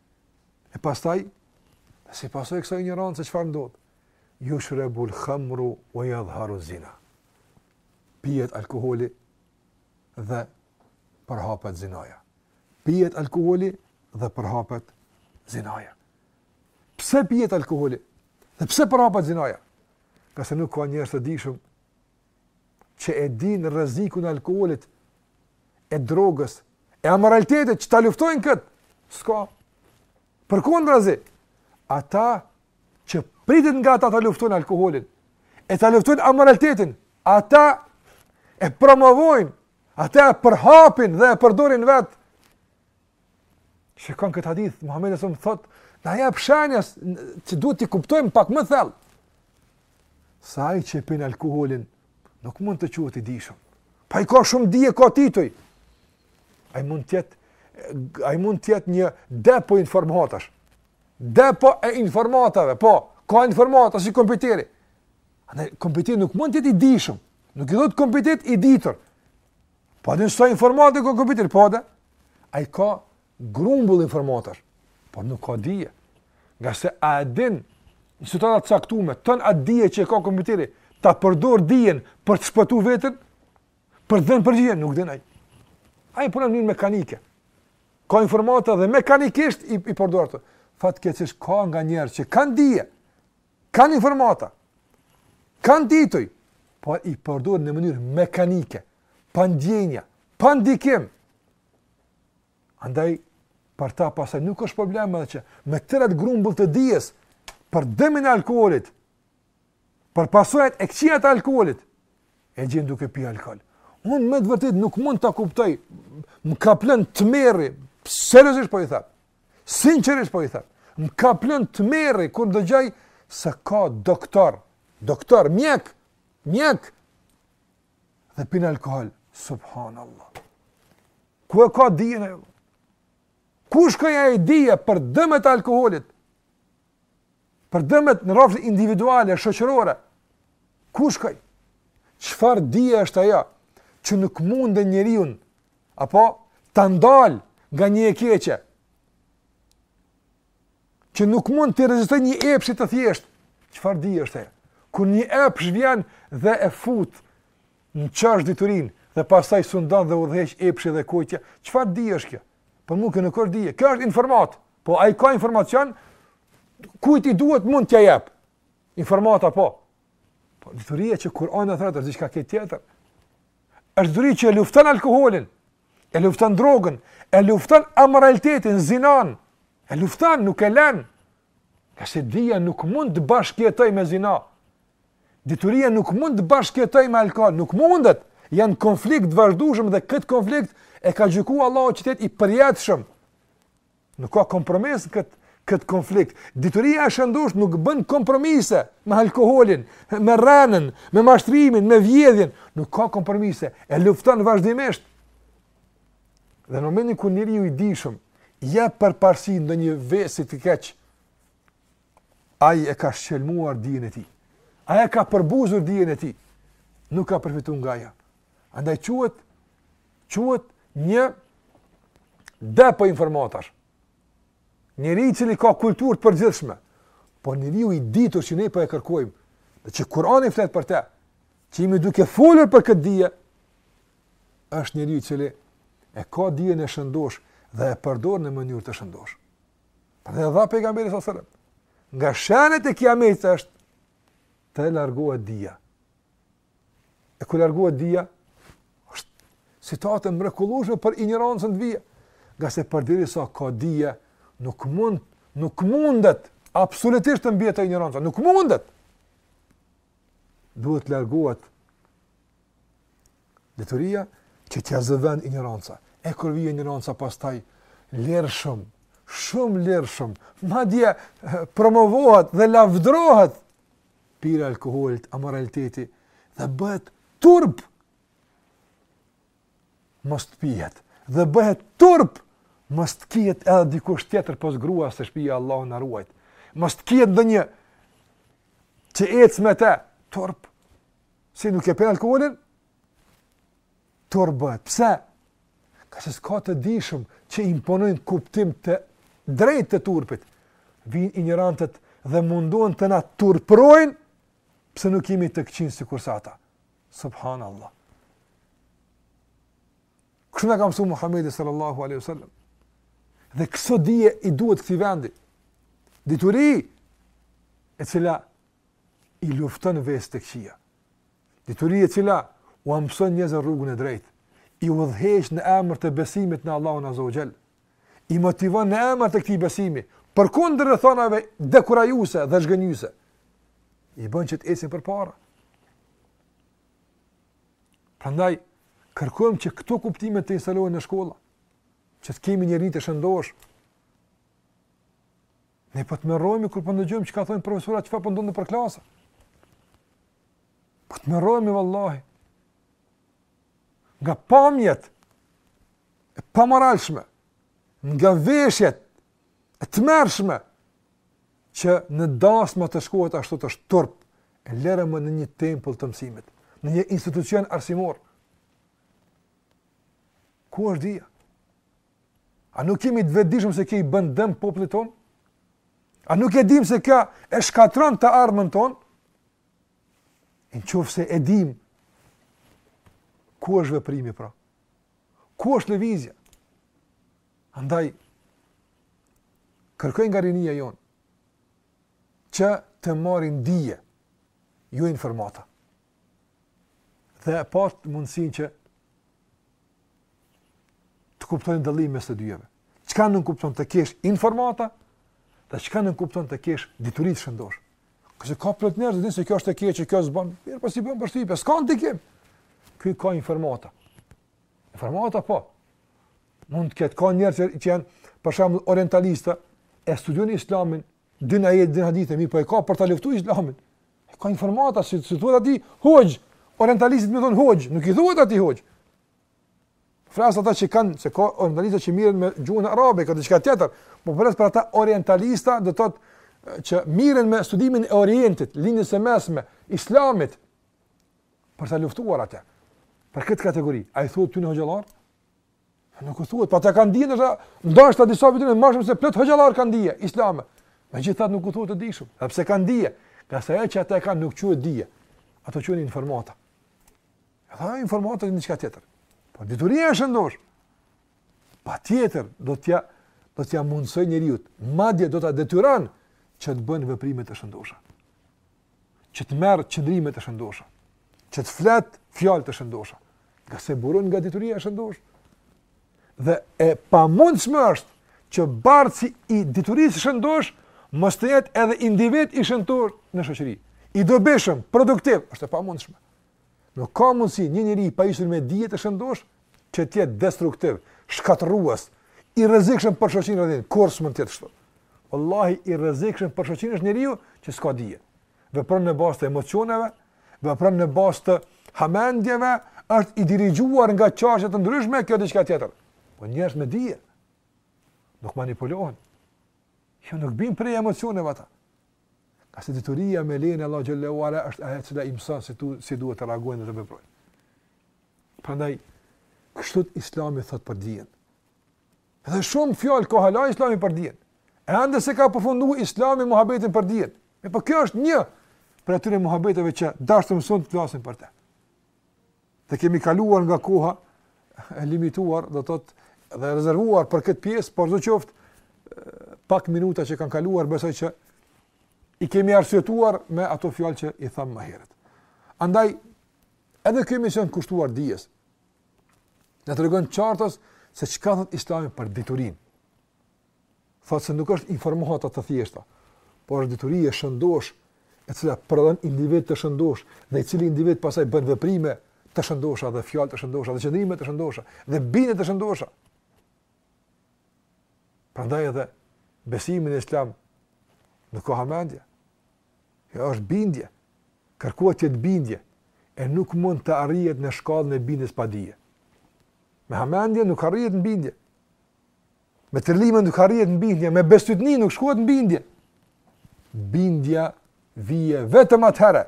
E pastaj, si pasojë e kësaj injorance çfarë ndodhë? Jushrebul khamru, ua jadhharu zina. Pijet alkoholi dhe përhapet zinaja. Pijet alkoholi dhe përhapet zinaja. Pse pijet alkoholi dhe pse përhapet zinaja? Ngase nuk ka njerëz të dijshëm që e dinë rrezikun e alkoholit, e drogës, e amoralitetit që ta luftojnë kët. S'ka. Përkundrazi, ata që pritet nga ata ta luftojnë alkoholin, e ta luftojnë amoralitetin, ata e promovojnë, ata e përhapin dhe e përdorin vetë Shikon këtë hadith, Muhammed a.s. thotë, na jep shenjëz që duhet t'i kuptojmë pak më thellë. Se ai që e pin alkoholin, nuk mund të quhet i dijshëm. Po ai ka shumë dije, ka tituj. Ai mund të jetë, ai mund të jetë një depo informatash. Depo e informatave, po, ka informata si kompjuteri. Ama kompjuteri nuk mund të jetë i dijshëm. Nuk i thotë kompjuterit i ditur. Po dhe nësë informatë në kompjuter, po dhe, ai ka grumbull informatash, por nuk ka dije. Ngase a e din, në situata të caktume, tanë atë dije që e ka kompjuteri, ta përdor dijen për të shpëtu vetën, për të dhënë përgjigje, nuk din ai. Ai vepron në mekanike. Ka informata dhe mekanikisht i, i përdor to. Fatkeqësisht ka nga njerëz që kanë dije, kanë informata, kanë tituj, por i përdorin në mënyrë mekanike, pa ndjenja, pa ndikim. Andaj, për ta pastaj nuk është problem edhe që me tërë atë grumbull të dijes, për dëmin e alkoholit, për pasojat e këqija të alkoholit, e gjen duke pi alkohol. Unë me të vërtetë nuk mund ta kuptoj, më kaplon tmerri, seriosisht po e them, Sinqerisht po i them. Më ka plan tmerri kur dëgjoj se ka doktor, doktor, mjek, mjek, dhe pin alkohol, subhanallah. Ku e ka dijen? Ku shkoi ajo dije për dëmet e alkoholit? Për dëmet në rafshin individuale, shoqërore, ku shkoi? Çfarë dije është ajo që nuk mund njeriun, apo ta ndalë nga një e keqe, që nuk mund të rezistojë një epshi të thjeshtë, çfarë dije është ajo? Kur një epsh vjen dhe e fut në qosh diturinë, dhe pastaj sundon dhe udhëheq epshi dhe e keqja, çfarë dije është kjo? Për po mu kë nuk është dije, kjo është informatë, Po ai ka informacion kujt i duhet mund t'ia jap. Informata po. Po dituria që Kur'ani thotë është diçka tjetër. Është dituri që e lufton alkoholin, e lufton drogën, e lufton amoralitetin, zinanë, e lufton, nuk e lën. Ngase dija nuk mund të bashkëjetojë me zina. Dituria nuk mund të bashkëjetojë me alkohol, nuk mundet. Janë n'konflikt të vazhdueshëm dhe këtë konflikt e ka gjyku Allahu që t'jetë i përjetshëm. Nuk ka kompromis në këtë këtë konflikt. Dituria e shëndoshë nuk bën kompromise me alkoholin, me rrenën, me mashtrimin, me vjedhjen, nuk ka kompromise, e lufton vazhdimisht. Dhe në momentin kur njeriu i dijshëm, jap përparësi ndonjë vesi të keq, ai e ka shqelmuar dijen e tij, ai e ka përbuzur dijen e tij, nuk ka përfitu nga ajo. Andaj quhet, quhet një depo informatash. Njeri i cili ka kulturë të përgjithshme, por njeriu i ditur që ne po e kërkojmë, dhe që Kurani flet për të, që jemi duke folur për këtë dije, është njeriu i cili e ka dijen e shëndoshë dhe e përdor në mënyrë të shëndoshë. Për dhe tha pejgamberi alejhi selam, nga shenet e kijametit është të largohet dija. E kur largohet dija, është situatë e mrekullushme për injorancën të vijë. Ngase përderisa ka dije, nuk mund, nuk mundet, absolutisht të mbijetojë injoranca, nuk mundet. Duhet të largohet dituria që t'ia zë vend injoranca. E kur vjen injoranca pastaj, lirshëm, shumë lirshëm, madje promovohet dhe lavdrohet pirja e alkoholit, amoraliteti dhe bëhet turp. Mos të pihet dhe bëhet turp. Mos të kihet edhe dikush tjetër pos gruas te shpia Allahu na ruajtë. Mos të kihet ndonjë që ec me të turp. Si nuk e pin alkoholin? Turp bëhet. Pse? Ngase s'ka të dijshëm që imponojnë kuptim të drejt të turpit. Vijnë injorantët dhe mundohen të na turprojnë pse nuk jemi të këqij sikurse ata. Subhanallah. Kështu na ka mësu Muhammedi sallallahu alejhi ve selam. Dhe këso dije i duhet këtij vendi. Dituri e cila i lufton veset të këqia. Dituri e cila ua mëson njerëzve rrugën e drejtë, i udhëheq në emër të besimit në Allahun Azze ve Xhel, i motivon në emër të këtij besimi, përkundër rrethonave dekurajuese dhe zhgënjyese. I bën që të ecin përpara. Prandaj kërkojmë që këto kuptime të instalohen në shkolla, që të kemi njeri të shëndosh. Ne po tmerrohemi kur po ndëgjojmë çka thonë profesorët, çfarë po ndodh nëpër klasë. Po tmerrohemi vallahi. Nga pamjet e pamoralshme, nga veshjet e tmerrshme që në dasmë të shkohet ashtu është turp e lëre më në një tempull të mësimit, në një institucion arsimor. Ku është dija? A nuk jemi të vetëdijshëm se kjo i bën dëm popullit tonë? A nuk e dimë se kjo e shkatërron të ardhmen tonë? Në qoftë se e dimë ku është veprimi pra? Ku është lëvizja? Andaj kërkoj nga rinia jonë që të marrin dije, jo informata. dhe të patën mundësinë që të kuptojnë dallimin mes të dyjave. Çka nënkupton të kesh informata, dhe çka nënkupton të kesh dituri të shëndosh. Kështu ka plot njerëz që dinë se kjo është e keq, kjo s'bën, mirëpo s'i bën përshtypje, s'ka ndikim. Ky ka informata. Informata po. Mund të ketë ka njerëz që janë për shembull orientalista, e studiojnë islamin, Din ajet, din hadithe, mirëpo e ka për ta luftuar Islamin. E ka informata si t'i thuhet atij hoxhë. Orientalistit me i thënë hoxhë, nuk i thuhet atij hoxhë. Flas ata që kanë se ka orientalista që merren me gjuhën arabe, ka diçka tjetër. Po flas për ata orientalista, do thotë që merren me studimin e Orientit, lindjes së mesme, Islamit për ta luftuar atë. Për këtë kategori, a u thuhet atyre hoxhallarë, Nuk u thuhet, po ata kanë dije ndoshta, ndoshta disa prej tyre më shumë se plot hoxhallar kanë dije islame. Megjithatë nuk u thuhet të dishum, edhe pse kanë dije, ngase ajo që ata kanë nuk quhet dije. Ato quhen informata. Ato informata janë diçka tjetër. Po dituria e shëndosh patjetër do t'ja do t'ja mundsoj njeriut, madje do ta detyron që të bëjnë veprime të shëndosha. që të merr qëndrime të shëndosha, që të flet fjalë të shëndosha, nga se buron nga dituria e shëndosh. Dhe e pamundshme është që bartësi i diturisë shëndosh mos të jetë edhe individ i shëndosh në shoqëri. I dobishëm, produktiv, është e pamundshme. Nuk ka mundësi një njeri i pajisur me dije të shëndosh që të jetë destruktiv, shkatërrues, i rrezikshëm për shoqërinë. Kurrë s'mund të jetë kështu. Wallahi i rrezikshëm për shoqërinë është njeriu që s'ka dije. Vepron në bazë të emocioneve, vepron në bazë të hamendjeve, është i dirigjuar nga qarqe të ndryshme kjo diçka tjetër. Po njerëz me dije nuk manipulohen. Jo nuk bien pre e emocioneve ata. Ngase dituria me lejen e Allahut xheleshanuhu është ajo e cila i mëson si, tu, si duhet të reagojnë dhe të veprojnë. Prandaj, kështu islami thot për dijen. Dhe shumë fjalë ka hala islami për dijen. Ende s'e ka përfundu islami muhabetin për dijen. Mirëpo kjo është një prej atyre muhabeteve që dashtëm sonte të flasim për te. Dhe kemi kaluar nga koha e limituar, do të thotë dhe rezervuar për këtë pjesë, por sidoqoftë pak minuta që kanë kaluar, besoj që i kemi arsyetuar me ato fjalë që i thamë më herët. Andaj edhe ky emision kushtuar dijes. Na tregon qartas se çka thot Islami për diturinë. thotë se nuk është informata të thjeshta, por është dituri e shëndosh, e cila prodhon individ të shëndosh, dhe i cili individ pastaj bën veprime të shëndosha, dhe fjalë të shëndosha, dhe qëndrime të shëndosha, dhe bindje të shëndosha. Prandaj edhe besimi në islam nuk o hamendje, e është bindje, kërkohet të jetë bindje, e nuk mund të arrihet në shkallën e bindjes pa dije. Me hamendje nuk arrihet në bindje, Me trillime nuk arrihet në bindje, me bestytni nuk shkohet në bindje. Bindja vjen vetëm atëherë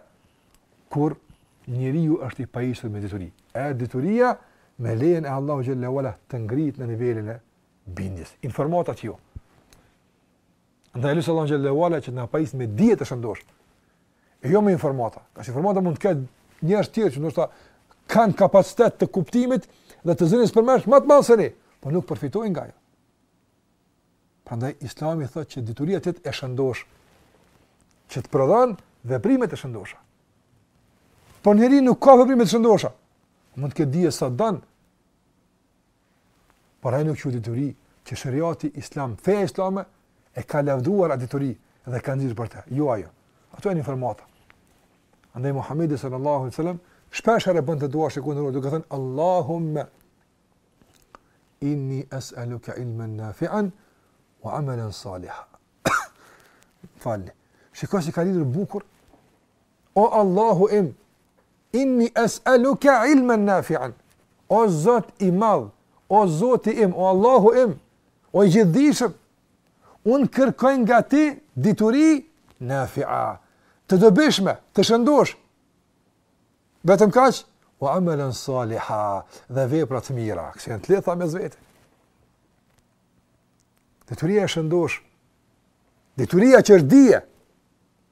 kur njeriu është i pajisur me dituri. E dituria me lejen e Allahut xheleshanuhu të ngrit në nivelin e bindjes. Informatat jo. Ndaj lus Allahun xheleshanuhu që të na pajis me dije të shëndosh. E jo me informata. Tash informata mund të kenë njerëz të tjerë që ndoshta kanë kapacitet të kuptimit dhe të zënies përmendsh më të madh se ne, por nuk përfitojnë nga ajo. Prandaj Islami thotë që dituria të jetë e shëndosh që të prodhon veprime të shëndosha. Po njeriu nuk ka veprime të shëndosha. Mund të ketë dije sa don, Por ajo nuk quhet dituri që sheriati islam, feja islame e ka lavduar atë dituri dhe ka nxitë për të. Jo ajo. Ato janë informata. Andaj Muhamedi sallallahu alaihi wasallam shpeshherë e bënte duan e kunutit duke thënë Allahumma inni es'aluka ilman nafi'an wa amalan salihan. Shiko si ka lidhur bukur. O Allahu im, Inni es'eluke ilmen nafi'an, O Zot i Madh, O Zoti im, O Allahu im, O i Gjithëdijshëm, unë kërkoj nga Ti dituri nafi'a, të dobishme, të shëndosh. Vetëm kaq, wa amalan saliha, dhe vepra të mira, këto janë të lidhta mes vete. Dituria e shëndosh, dituria që është dije,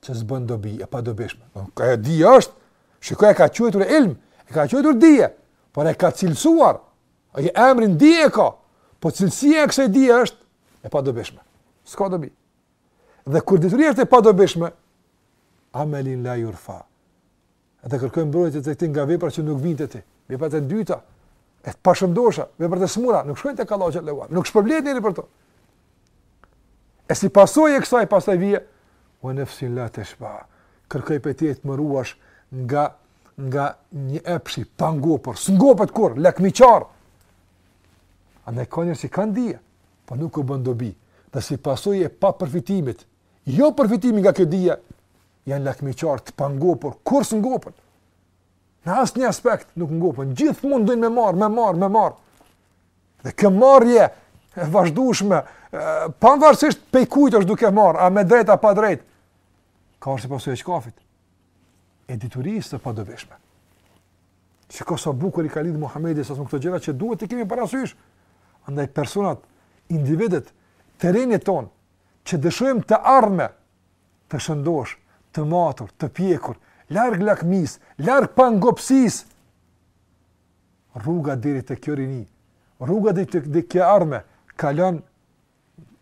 që s'bën dobi, e padobishme. Dije është, shiko e ka quajtur ilm, e ka quajtur dije, por e ka cilësuar, emrin dije e ka, po cilësia e kësaj dije është, e padobishme. S'ka dobi. Dhe kur dituria është e padobishme, amelin la jurfa, Dhe kërkoj mbrojtje tek ti nga veprat që nuk vijnë te ti. Veprat e dyta, jo të pashëndosha, veprat e smura, nuk shkojnë tek Allahu xhel-le ue ala. Nuk shpërblehet njeri për to. E si pasojë e kësaj pastaj vjen wa nafsin la tashba. Kërkoj prej ti të më ruash nga nga një epsh i pangopur, s'ngopet kurrë, lakmiqar. A ne ka njerëz që kanë dije, po nuk u bën dobi, dhe si pasojë e papërfitimit, jo përfitimit nga kjo dije, janë lakmiqarë të pangopur, kurrë s'ngopen. Në asnjë aspekt nuk ngopen, gjithmonë dojnë me marrë, me marrë, me marrë. Dhe kjo marrje e vazhdushme, pavarësisht pej kujt është duke marrë, a me drejt, a pa drejt, kjo është pasojë e çkafit, e diturisë të padobishme. Shiko sa bukur i ka lidhë Muhammedi s.a.s. këto gjëra që duhet t'i kemi parasysh, andaj personat, individët, të rinjtë tanë, që dëshirojmë të ardhme, Të shëndosh, të matur, të pjekur, larg lakmisë, larg pangopësisë! Rruga deri te kjo rini, rruga deri te kjo ardhme kalon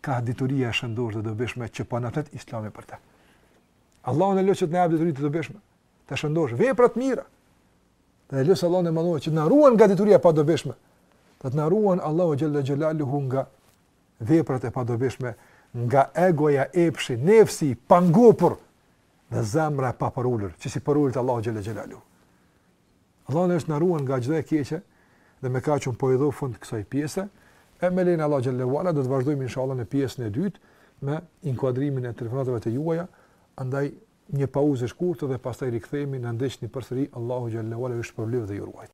kah dituria e shëndosh dhe e dobishme që po na flet Islami për të. Allahun e lus që të na japë dituri të dobishme, të shëndosh, vepra të mira. Dhe lus Allahun e Madhëruar që të na ruan nga dituria e padobishme. Të na ruan Allahu xhalla xhelaluhu nga veprat e padobishme nga egoja epshi nefsi i pangopur dhe zemra e papërulur që s'i përulet Allahut xhel-le xhelaluhu Allahun e lus të na ruan nga çdo e keqe dhe me kaq ne po i japim fund kësaj pjese e me lejen e Allahut xhel-le ue ala do të vazhdojmë insha Allah në pjesën e dytë me inkuadrimin e telefonatave të juaja andaj një pauzë e shkurtë dhe pastaj rikthehemi na ndiqni përsëri Allahu xhel-le ue ala ju shpërbleftë dhe ju ruajtë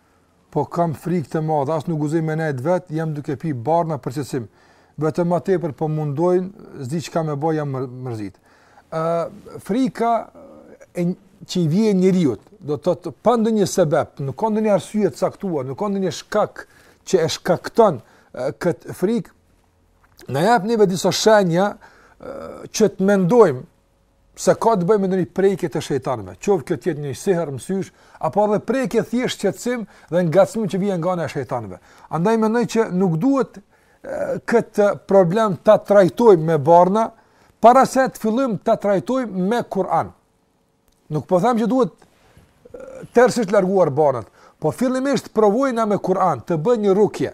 Po kam frikë të madhe, as nuk guxoj me nejt vet, jam duke pi barna për qetësim. Vetëm më tepër po mundojn, s'di çka me bo, jam mërzit. Ë frika e që i vjen njeriut, do të thotë pa ndonjë sebep, nuk ka ndonjë arsye të caktuar, nuk ka ndonjë shkak që e shkakton këtë frikë. Na jep neve disa shenja që të mendojmë se ka të bëjë me ndonjë prekje të shejtanëve, qoftë kjo të jetë një sehr, mësysh, apo edhe prekje thjesht shqetësim dhe ngacmim që vjen nga ana e shejtanëve. Andaj mendoj që nuk duhet këtë problem ta trajtojmë me barna para se të fillojmë ta trajtojmë me Kur'an. Nuk po them që duhet tërësisht larguar barnat, po fillimisht provojna me Kur'an të bëjë një rukje.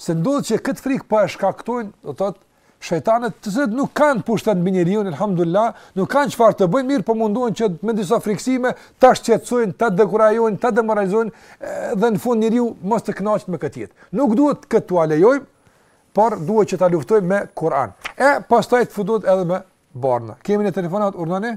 Se ndodh që këtë frikë po e shkaktojnë, do të thotë, shejtanët të cilët nuk kanë pushtet mbi njeriun, alhamdulillah, nuk kanë çfarë të bëjnë mirëpo mundohen që me disa frikësime ta shqetësojnë, ta dekurajojnë, ta demoralizojnë dhe në fund njeriu mos të kënaqet me këtë jetë. Nuk duhet këtë tua lejojmë, por duhet që ta luftojmë me Kur'an. E pastaj tu ndihet nevoja edhe me barna. Kemi një telefonat urdhëroni?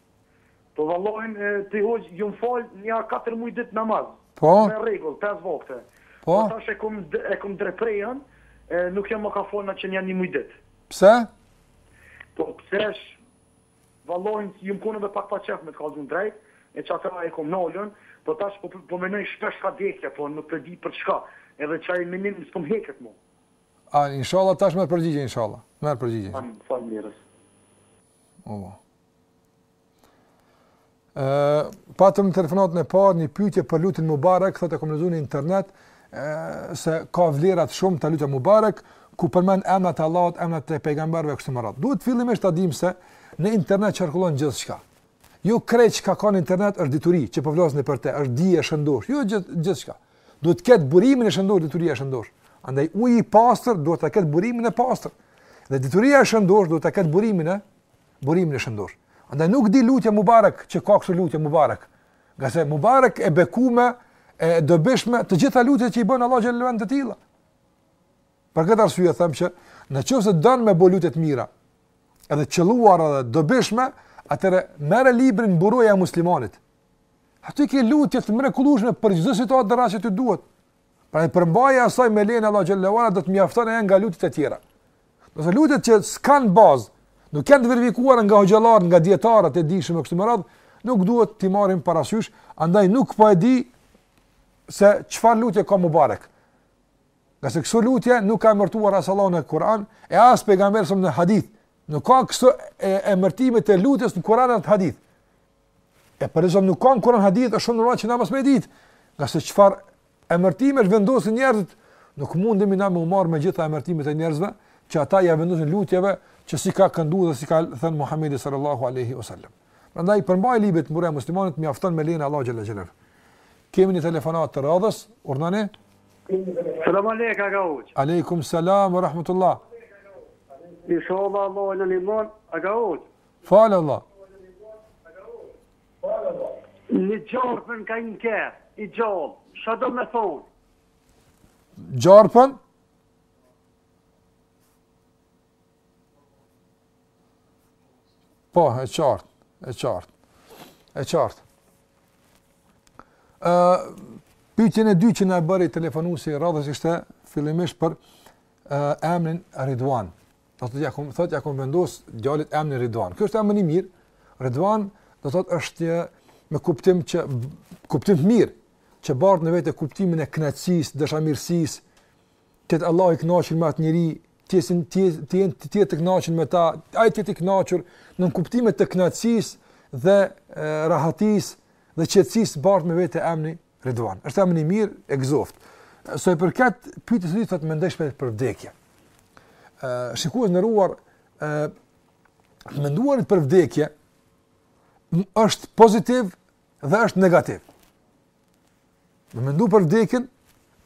Po vallahi hoxhë jum fal nja katër muj dit namaz Po me rregull pesë vakte Po po tash e kum e kum ndërpre e nuk jam më ka falna qe nja një muj dit Pse? Po pse vallahi jum kon edhe pak pa qef me të kallzu ndrejt e që atëra e kum nalun po tash po po menoj shpesh ka dekja po nuk e di për çka edhe qaj menim s'um heket mu. A inshallah tash merr përgjigje inshallah merr përgjigje. Amin, faleminderit. O. patëm telefonatën e parë një pyetje për lutjen Mubarek, thotë e kom lexu në internet, ë se ka vlera të shumta lutja Mubarek, ku përmend emrat e Allahut, emrat e pejgamberëve kështu me radhë. Duhet fillimisht ta dimë se në internet qarkullon gjithçka. Jo krejt çka ka në internet është dituri, që po flasin për të, është dije e shëndoshë. Jo gjithë gjithçka. Duhet të ketë burimin e shëndoshë, dituria e shëndoshë. Andaj uji i pastër duhet të ketë burimin e pastër. Dhe dituria e shëndoshë duhet të ketë burimin e burimin e shëndoshë. Andaj nuk di lutje Mubarek që ka kështu lutje Mubarek. Ngase Mubarek e bekume, e dobishme të gjitha lutjet që i bën Allahut xh.sh. janë të tilla. Për këtë arsye them që në qoftë se don me bëj lutje të mira, edhe të qelluara dhe dobishme, atëherë merre librin Mburoja e muslimanit. Aty ke lutje të mrekullueshme për çdo situatë dua që të duhet. Pra përmbaju asaj me lejen e Allahut xhele ue ala do të mjaftohemi nga lutjet e tjera. Ndërsa lutjet që s'kan bazë, nuk janë të verifikuar nga hoxhallarët, nga dijetarët e dijshëm e kështu me radhë, nuk duhet t'i marrim parasysh, andaj nuk po e di se çfarë lutje ka Mubarek. Ngase këso lutje nuk ka emërtuar as Allahu në Kur'an, e as Pejgamberi a.s. në hadith. Nuk ka këso emërtimi të lutjes në Kur'an as në hadith. E për atë arsye nuk ka në Kur'an hadith është shumë normal që na mos me ditë, ngase çfarë emërtime i vendosin njerëzit, nuk mundemi na me u marrë me gjitha emërtimet e njerëzve, që ata ja vendosin lutjeve që s'i ka këndu dhe s'i ka thënë Muhammedi sallallahu alejhi ve selem. Prandaj, përmbaju librit Mburoja e muslimanit, mjafton me lejen e Allahut xhele xhelaluhu. Kemi një telefonat të radhës, urdhëroni? Selam alejk, hoxhë. Alejkum selam, rahmatullah. Inshallah, Allah, na ndihmon, hoxhë. Falë Allah. Një gjarpën ka një ker, i gjallë, çka do me thënë? Gjarpën? Po, e qartë, e qartë, e qartë. Uh, Pyetjen e dy që na e bëri telefonuesi i radhës ishte fillimisht për uh, emrin Ridvan. Do të ja kam thotë ja kam vendos djalit emrin Ridvan. Ky është emër i mirë. Ridvan do thotë është një me kuptim që kuptim të mirë që bart në vetë kuptimin e kënaqësisë, dashamirësisë. T'jetë Allahu i kënaqur me atë njeri, të jenë ti të kënaqur me ta, ai të jetë i kënaqur në kuptime të kënaqësisë dhe rahatisë dhe qetësisë bart me vete emri Ridvan. Është emër i mirë, e gëzoftë. Sa i përket pyetjes së dytë, thotë mendoj shpesh për vdekjen. Shikues i nderuar, të menduarit për vdekje, është pozitiv dhe është negativ. Me mendu për vdekjen,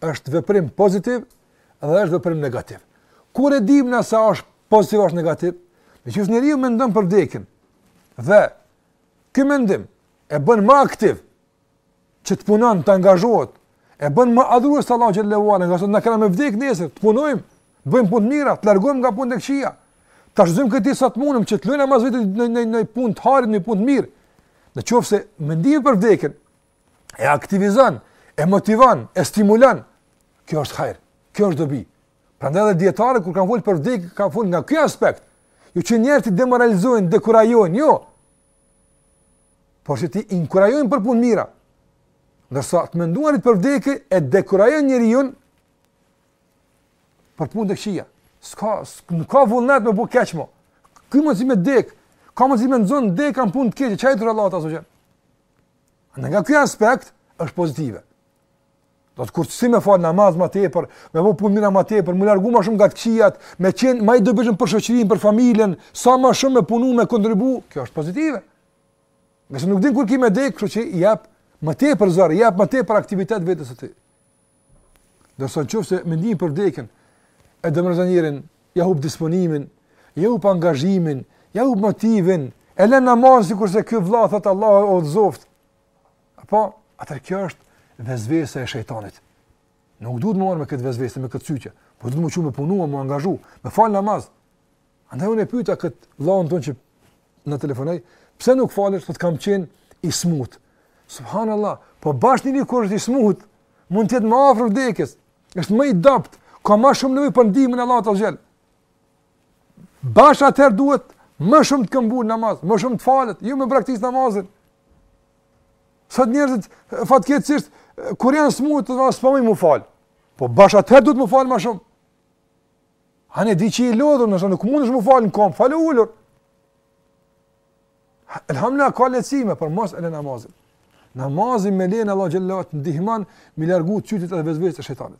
është veprim pozitiv dhe është veprim negativ. Kur e dim na se është pozitiv ose negativ, në qoftë se njeriu mendon për vdekjen, dhe ky mendim e bën më aktiv, që të punon, të angazhohet, e bën më adhurues të Allahu xhele ve ala, ngase na kemi me vdek nesër, të punojmë, të bëjmë punë të mira, të largohemi nga punë të këqija. Ta shfrytëzojmë këtë sa të mundemi që të lëmë mas vetes në në në punë të hajrit, në punë të mirë. Në qoftë se mendimi për vdekjen e aktivizon, e motivon, e stimulon, kjo është hajr, kjo është dobi. Prandaj edhe dietarët kur kanë folur për vdekje, kanë folur nga ky aspekt. Jo që njerëzit t'i demoralizojnë, dekurajojnë, jo. por që t'i inkurajojnë për punë mira. Ndërsa të menduarit për vdekje e dekurajon njeriun për punë të këqija. S'ka nuk ka vullnet me bo keq më. Ky mos më vdek, ka mos më zë vdekja n'punë të keqe, çaj të rrallata aso që. Nga ky aspekt është pozitive. Do të kurset si me falë namaz ma tepër, me bo punë të mira ma tepër, m'u largu ma shumë nga të këqijat, me qenë ma i dobishëm për shoqërinë, për familjen, sa ma shumë me punu, me kontribu, kjo është pozitive. Nëse nuk din kur ki me dek, kështu që jep më tepër zor, jep më tepër aktivitet vetes së tij. Derisa në qofë se mendimi për dekën, e demoralizon njerin, ia hup disponimin, ia hup angazhimin, ia hup motivin, e le namazin sikurse ky vlla, thashtë Allahu e udhëzoftë, Apo, atëherë kjo është vesvese e shejtanit. Nuk duhet m'u marrë me këtë vesvese, me këtë cytje. Po duhet m'u çu me punu, m'u angazhu, me falë namaz. Andaj unë e pyta këtë vllanë tonë që na telefonoi, pse nuk falesh, thotë kam qenë i smutë. Subhanallah, po bash njeriu kur është i smutë, mund të jetë më afër vdekjes, është më i dobët, ka më shumë nevojë për ndihmën e Allahut azze ve xhel. Bash atëherë duhet më shumë të kapë namaz, më shumë të falet, jo me braktis namazin. Sot njerëzit fatkeqësisht kur janë smut thonë s'po muj m'u fal. Po bash atëherë duhet m'u fal më shumë. Ani qi je i lodhur, nëse nuk mundesh m'u fal në kambë, falu ulur. Elhamdulillah ka lehtësime, por mos e lë namazin. Namazin me lehen Allah xhallahu të ndihmon me largu cytjet dhe vesveset e shejtanit.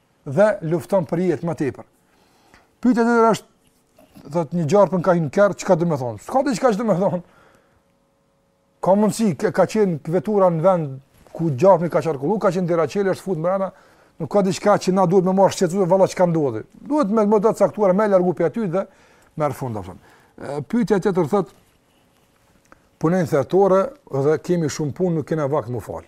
dhe lufton për jetë më tepër. Pyetja tjetër është thotë një gjarpën ka hi në kerr, çka do me thanë? S'ka diçka çka do me thanë. Ka mundësi, ka, ka qenë vetura në vend ku gjarpni ka qarkullu, ka qenë dera çelë, është futë mrena, nuk ka diçka që na duhet m'u shqetësu edhe vallë çka ndodhi. Duhet me mjete të caktuara, me largu prej aty dhe merr fund, apëton. Pyetja tjetër thotë, punoj në thertore dhe kemi shumë punë, nuk kena vakt m'u falë.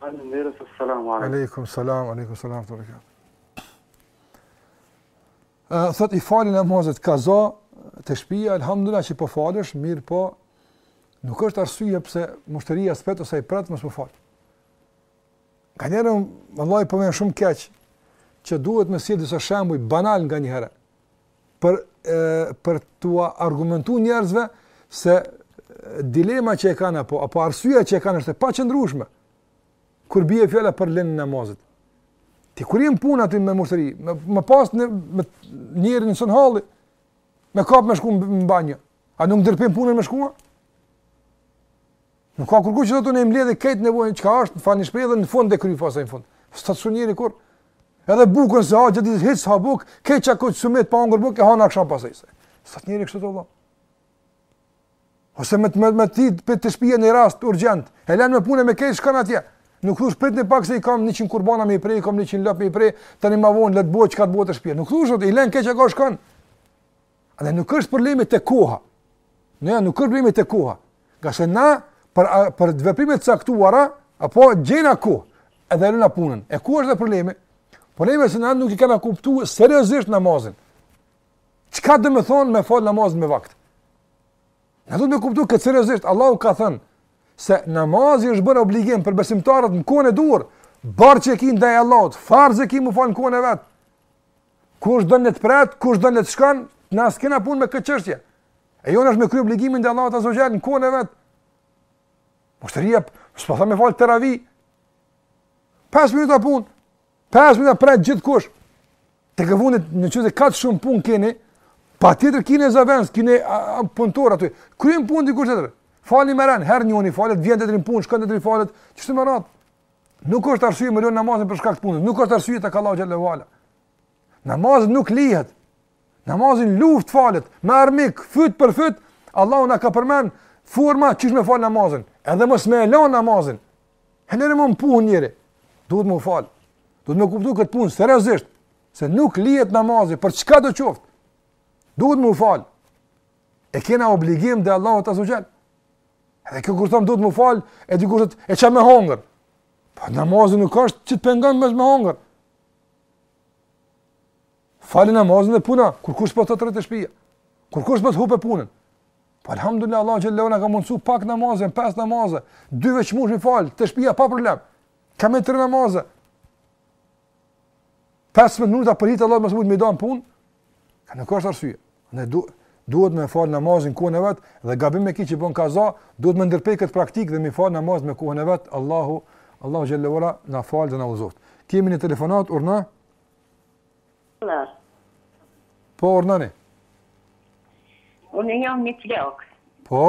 Faleminderit, selam aleikum. Aleikum selam, aleikum selam të rëkja. Thot i fal namazet kaza te shpia, alhamdulillah që po falesh, mirëpo, nuk është arsye pse mushteria s'pret ose i pret mos m'u falë. Ka njerë, vallahi po më vjen shumë keqë, që duhet me sjellë disa shembuj banal nganjëherë. për e, për t'ua argumentuar njerëzve se dilema që e kanë apo apo arsyeja që e kanë është e paqëndrueshme. Kur bie fjala për lënien e namazit. Ti kur jemi në punë aty me mushteri, me, me pas, e zë njerin halli. Me e kap me shku në banjë. A nuk ndërpim punën me shkua? Nuk ka kërkush që thotë unë e mbledh këtë nevojën çka është, më falni në shprehje dhe në fund e kryj masanej në fund. S'thotë njeri kurrë. Edhe bukën s'e ha, gjithë ditën hiç s'ha bukë, krejt çka do mbes pa ngrënë bukë, e ha në aksham pastaj. S'thotë njeri kështu vallah. Ose me të me, me t'thirrë prej shpije një rast urgent, e len punën e krejt shkon atje. Nuk thush pritni pak se i kam 100 kurbana me i prej, i kam 100 lopë me i prej, tani ma vonë, le t'bohet çka të bohet te shpija. Nuk thush, i len krejt çka ka, shkon. A dhe nuk është problemi te koha. Nuk është problemi te koha. Ngase na, për, për veprimet e caktuara, apo gjejna kohë, edhe në punën. E ku është dhe problemi? Problemi është se na nuk i kena kuptu seriozisht namazin. Çka do me thonë me fal namazin me vakt? Na duhet me kuptu këtë seriozisht. Allahu ka thënë se namazi është bërë obligim për besimtarët në kohën e duhur. Borxh që e ki ndaj Allahut, farz që e ki me fal në kohën e vet. Kush don le t'pret, kush don le t'shkon, na s'kena punë me këtë çështje. E jona është me kry obligimin te Allahu azze ve xhel në kohën e vet. Myshteria, s'po thom me fal teravi. 5 minuta punë, 5 minuta pret gjithkush. Tekefundit në qoftë kaq shumë punë keni, patjetër kine zavens, kine punëtor aty. Kryen punë dikush tjetër. Falni me rend, herë njoni falet, vjen tjetri në punë, shkon tjetri falet, kështu me radhë. Nuk është arsye me lënë namazin për shkak të punës, nuk është arsye tek Allahu xhel-le ve ala. Namazi nuk lihet. Namazi n'luftë falet, me armik, fyt për fyt, Allahu na ka përmend forma qysh me fal namazin, edhe mos me lënë namazin. E lëre më në punë njeri, duhet me fal, duhet me kuptu këtë punë, seriozisht, se nuk lihet namazi, për çka do qoftë, duhet me fal, e kena obligim te Allahu azze ve xhel, Edhe kjo kur thom duhet m'u fal, e dikush thotë e çka me hongër. Po namazi nuk është që të pengon me me hongër. Fale namazin te puna, kurkush s'po t'thotë te shpija, kurkush s'po t'thotë hupe punën. Po alhamdulillah, Allahu xhel-le ve ala na ka mundësu pak namaze, pesë namaze, dy veç mundesh m'i fal te shpija pa problem, ka me tre namaze. Pesë minuta për hir të Allahut mos s'mund me i punë, Ka nuk është arsye. Ne du, duhet me fal namazin n'kohën e vet dhe gabim e ki që bën kaza, duhet me ndërpre këtë praktikë dhe me fal namaz në kohën e vet. Allahu Allahu xhel-le ve ala na fal dhe na udhëzoftë. Kemi një telefonatë, urdhno? Urdhno. Po urdhnoni. Unë jam një plak. Po.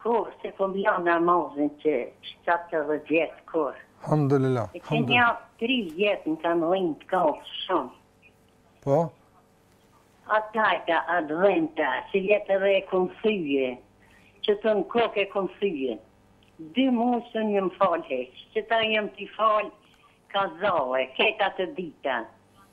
Kurr s'e kom lon namazin qe shtatëdhjetë vjet kurr. Hamdulilah. E qe nja tri vjet më kanë dhimbtë kokë shumë. Po. Atë tajta atë dhimbta si vjet edhe e kom thye që të në kokë e kom thye dy muj s'muj me fal heq që ta jam ti fal kazae keta të dita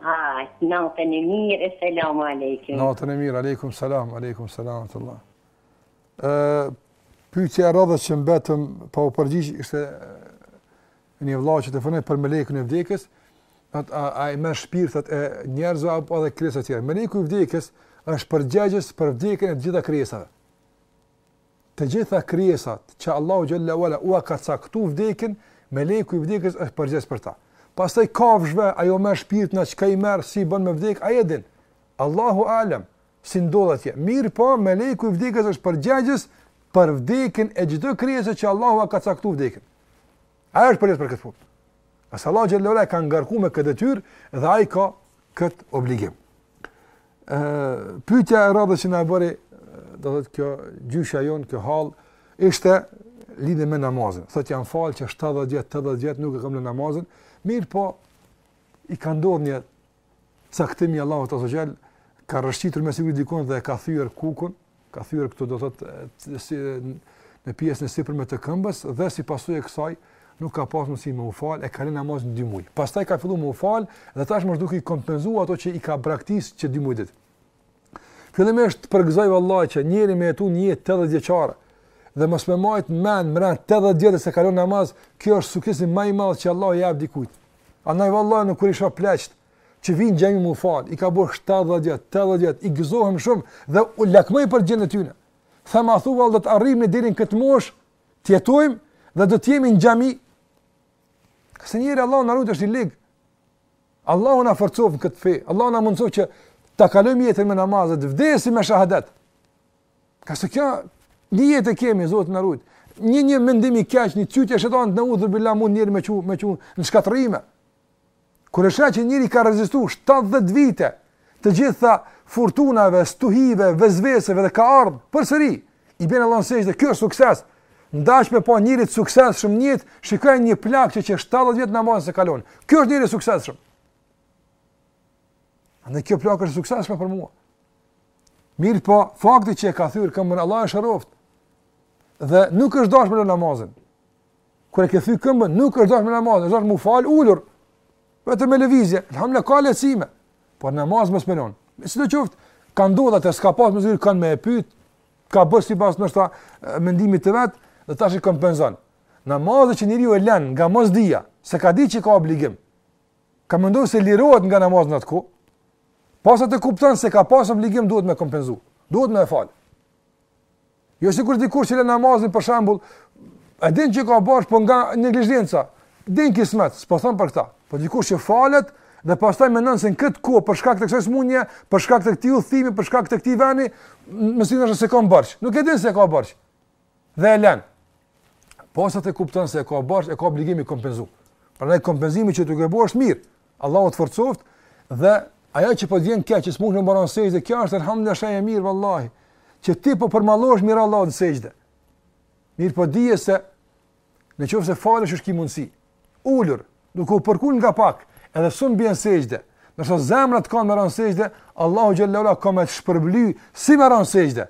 Haa, natën e mirë e selamu alejkum. Natën e mirë, alejkum selam, alejkum selam, rahmetullah. Pyetje e radhës që mbetëm pa u përgjigj, ishte një vla që telefonoi për melekun e vdekjes, a, a, a i merr shpirtat e njerëzve, apo edhe krijesa tjera. Meleku i vdekjes është përgjegjës për vdekjen e të gjitha krijesave. Të gjitha krijesat që Allahu xhalla uala ua ka caktuar vdekjen, melejku i vdekjes është përgjegjës për ta. Pastaj kafshëve a ua merr shpirtin a çka i merr, si bën me vdek, ai e din. Allahu alem, si ndodh atje. Mirëpo, melejku i vdekjes është përgjegjës për vdekjen e çdo krijese që Allahu ka caktuar vdekjen. Ai është përgjegjës për këtë punë. Se Allahu xhalla uala e ka ngarku me këtë detyrë dhe ai ka këtë obligim. Pytja e radhës që na e bëri, do të thotë kjo gjysha jonë, kjo hallë, ishte lidhje me namazin. Thotë jam falë që 70 vjet, 80 vjet nuk e kam lënë namazin, mirëpo i ka ndodhë një caktim i Allahut azza ue xhel ka rrëshqitur me siguri dikund dhe e ka thyer kukun, ka thyer këtu do thotë si në pjesën e sipërme të këmbës dhe si pasojë e kësaj nuk ka pasur mundësi me u fal, e ka lënë namazin dy muaj. Pastaj ka filluar me u fal dhe tashmë është duke i kompenzuar ato që i ka braktis që dy muaj ditë. Fillimisht të përgëzoj vallahi që njeri me jetu një jetë 80 vjeçare dhe mos me majt mend për 80 vjet se ka lon namaz, kjo është suksesi më i madh që Allah i jep dikujt. Andaj vallahi unë kur i shoh pleqt që vijnë n'xhami me u fal, i kanë bërë 70 vjet, 80 vjet, i gëzohem shumë dhe u lakmoj për gjendjen e tyre. Thom athu vallë do të arrijmë ne deri n'këtë moshë, të jetojmë dhe do të jemi në xhami. Se njeri, Allahu na ruajt, është i ligë, Allahu na forcoftë n'këtë fe. Allahu na mundësoftë që ta kalojmë jetën me namaze, të vdesim me shahadet. Se kjo një jetë e kemi, Zoti na ruajt. Një një mendim i keq, një cytje shejtanit, neudhubilah, mund njerin me çu, me çu në shkatërrime. Kur e sheh që njeri i ka rezistu 70 vite të gjitha furtunave, stuhive, vesveseve dhe ka ardhë përsëri, I bën Allahut sexhde, kjo është sukses. N'daç me pa njeri të suksesshëm në jetë, shikoje një plak që që 70 vjet namazin s'e ka lon. Ky është njeri i suksesshëm. Andaj kjo plakë është e suksesshme për mua. Mirëpo, fakti që e ka thy këmën Allahu e shëroftë, dhe nuk është dasht me lon namazin, Kur e ke thy këmbën, nuk është dashur me lën namazin, është dashur m'u fal ulur. Vetëm me lëvizje, alhamdulillah ka lehtësime. Por namaz mos me lon. Me çdo qoftë, n'kohë atë s'ka pas mundësi kënd me e pyet, ka bërë sipas ndoshta mendimit të vet dhe tash i kompenzon. Namazi që njeriu e lën nga mosdija, s'e ka ditë që ka obligim. Ka menduar se lirohet nga namazi në atë kohë. Pastaj kupton se ka pas obligim duhet me kompenzu. Duhet me fal. Jo sikur dikush që le namazin për shembull, e din që ka borxh po nga neglizhenca. Deri kismet, s'po thom për këtë. Po dikush që falet dhe pastaj mendon se në këtë kohë për shkak të kësaj smundje, për shkak të këtij udhëtimi, për shkak të këtij veni, me siguri s'e ka borxh. Nuk e din se ka borxh. Dhe e lën. Po sa të kupton se e ka borxh, e ka obligim me kompenzu. Prandaj kompenzimin që duhet të bësh mirë. Allahu të forcoft dhe ajo që po të vjen keq, që s'mund të me ra n'sexhde, kjo është elhamdulillah shenjë e mirë vallahi. Që ti po përmallohesh me i ra Allahut n'sexhde. Mirëpo dije se në qoftë se falesh qysh ki mundsi, ulur, duke u përkul nga pak, edhe s'un bjen n'sexhde. Nëse zemra ta kanë me ra n'sexhde, Allahu xhelle ve ala ka me t'shpërbly si me ra n'sexhde.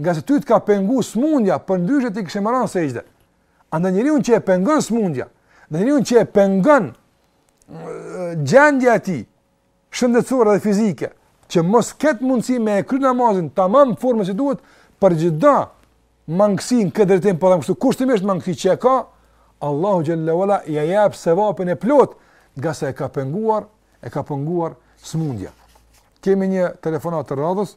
Ngase ty të ka pengu smundja, përndryshe ti kishe me ra n'sexhde. Andaj njeriun që e pengon smundja, dhe njeriun që e pengon gjendja e tij shëndetsore dhe fizike, që mos ketë mundësi me e kry namazin, tamam n'formë si duhet, për çdo mangësi në këtë drejtim, po e themi kështu, kushtimisht mangësi që e ka, Allahu xhelle ve ala ia jep sevapin e plot, ngase e ka penguar, e ka penguar smundja. Kemi një telefonat të radhës,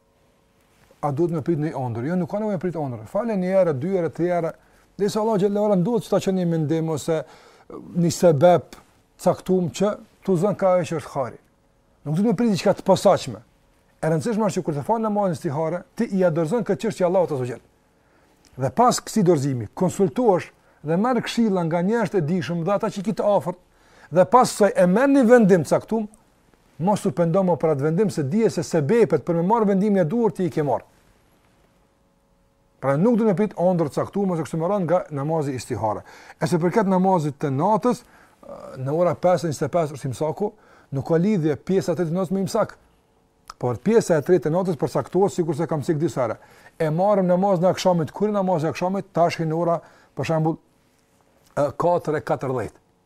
A duhet me prit në andërr? Jo, nuk ka nevojë me prit andërr. Fale një herë, dy herë, tre herë. Derisa Allahu xhelle ve ala do të ta çon ni mendim ose një sebep të caktuar që t'udhzon ka ajo që është hajri. Nuk duhet me prit diçka të posaçme. E rëndësishme është që kur të fal namazin istihare, ti i dorëzon këtë çështje Allahut azze ve xhel. Dhe pas këtij dorëzimi, konsultohesh dhe merr këshilla nga njerëz të dishëm dhe ata që i ki të afërt, dhe pastaj e merr një vendim të caktuar, Mos u pendo më për atë vendim se dije se sebepet për me marrë vendimin e duhur ti i ke marrë. Pra nuk duhet me prit ëndërr të caktuar ose kështu me radhë nga namazi istihare. E sa i përket namazit të natës, në ora 5.25 është imsaku, nuk ka lidhje pjesa e tretë e natës me imsak. Por pjesa e tretë e natës përcaktohet, sikurse kam cek disa herë. E marrim namazin e akshamit, kur hyn namazi i akshamit, tash në ora, për shembull, 4.14.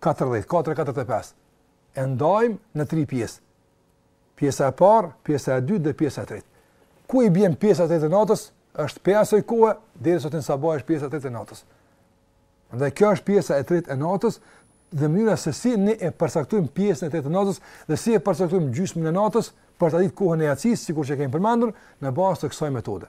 katërdhjetë, katër e katërdhet e pesë. E ndajmë në tri pjesë. Pjesa e parë, pjesa e dytë dhe pjesa e tretë. Ku i bjen pjesa e tretë e natës? Prej asaj kohe deri sa t'hyn sabah është pjesa e tretë e natës. Andaj kjo është pjesa e tretë e natës dhe mënyra se si ne e përcaktojmë pjesën e tretë të natës dhe si e përcaktojmë gjysmën e natës për ta ditë kohën e jacisë, sikur që kemi përmendur, në bazë të kësaj metode.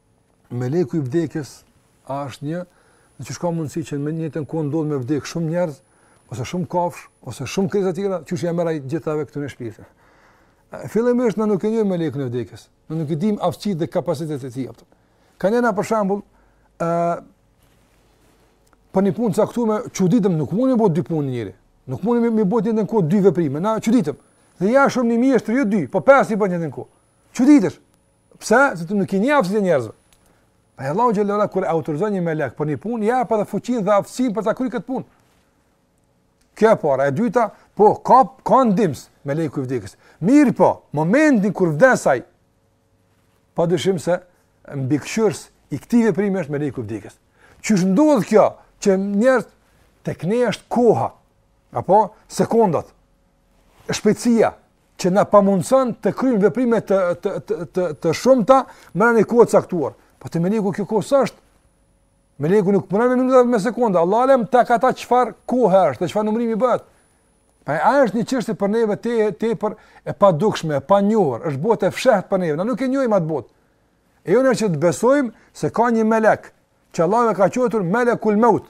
meleku i vdekjes a është një, nëse s'ka mundësi që në njëjtën kohë ndodh me vdekë shumë njerëz, ose shumë kafshë, ose shumë krijesa të tjera, qysh ja merr ai gjithave këtyre shpirtin. Fillimisht ne nuk e njohim melekun e vdekjes, ne nuk e dim aftësitë dhe kapacitetet e tij. Apëtëm. Ka njëna për shambull, uh, për një punë caktume, çuditemi nuk mund me bo dy punë njeri, nuk mund me bo njëjtën kohë dy veprime, na çuditemi. Dhe e sheh një mjeshtër, jo dy, po pesë i bon njëjtën kohë. Çuditesh, Pse? Se ti nuk i njeh aftësitë e njerëzve. Ai Allahu xhel-le ue ala kur autorizon një melek për një punë, ia jep fuqinë dhe aftësinë për ta kryer këtë punë. Kjo e para, e dyta, po ka ka ndihmës meleku i vdekjes. Mirëpo, momentin kur vdes ai, pa dyshim se mbikëqyrës i këtij veprimi është meleku i vdekjes. Qysh ndodh kjo që njerëz tek ne është koha apo sekondat shpejtësia që na pamundson të kryejmë veprime të të të të, të shumta në një kohë të caktuar. Po te meleku kjo kohë s'është. Meleku nuk punon me minuta me sekonda. Allahu alem te ta te ta çfarë kohe është, çfarë numrimi bëhet. Pra është një çështje për neve e tepër e padukshme, e panjohur, është botë e fshehtë për neve. Na nuk e njohim atë botë. E jona është të besojmë se ka një melek, që Allahu e ka quajtur melekul maut.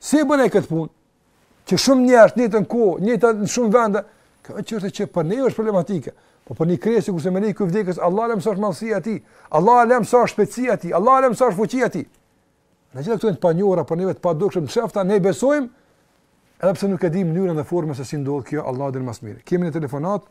Si e bën ai këtë punë? Që shumë njerëz në njëjtën kohë, në të në shumë vende, kjo është çështje që për ne është problematike. Po për një krijesë sikurse meleku i vdekjes, Allahu alem sa është madhësia e tij. Allahu alem sa është shpejtësia e tij. Allahu alem sa është fuqia e tij. Të gjitha këto janë të panjohura për neve të padukshme që ashtu ne besojmë edhe pse nuk e dimë mënyrën dhe formën se si ndodh kjo Allahu e di më së miri. Kemi një telefonatë.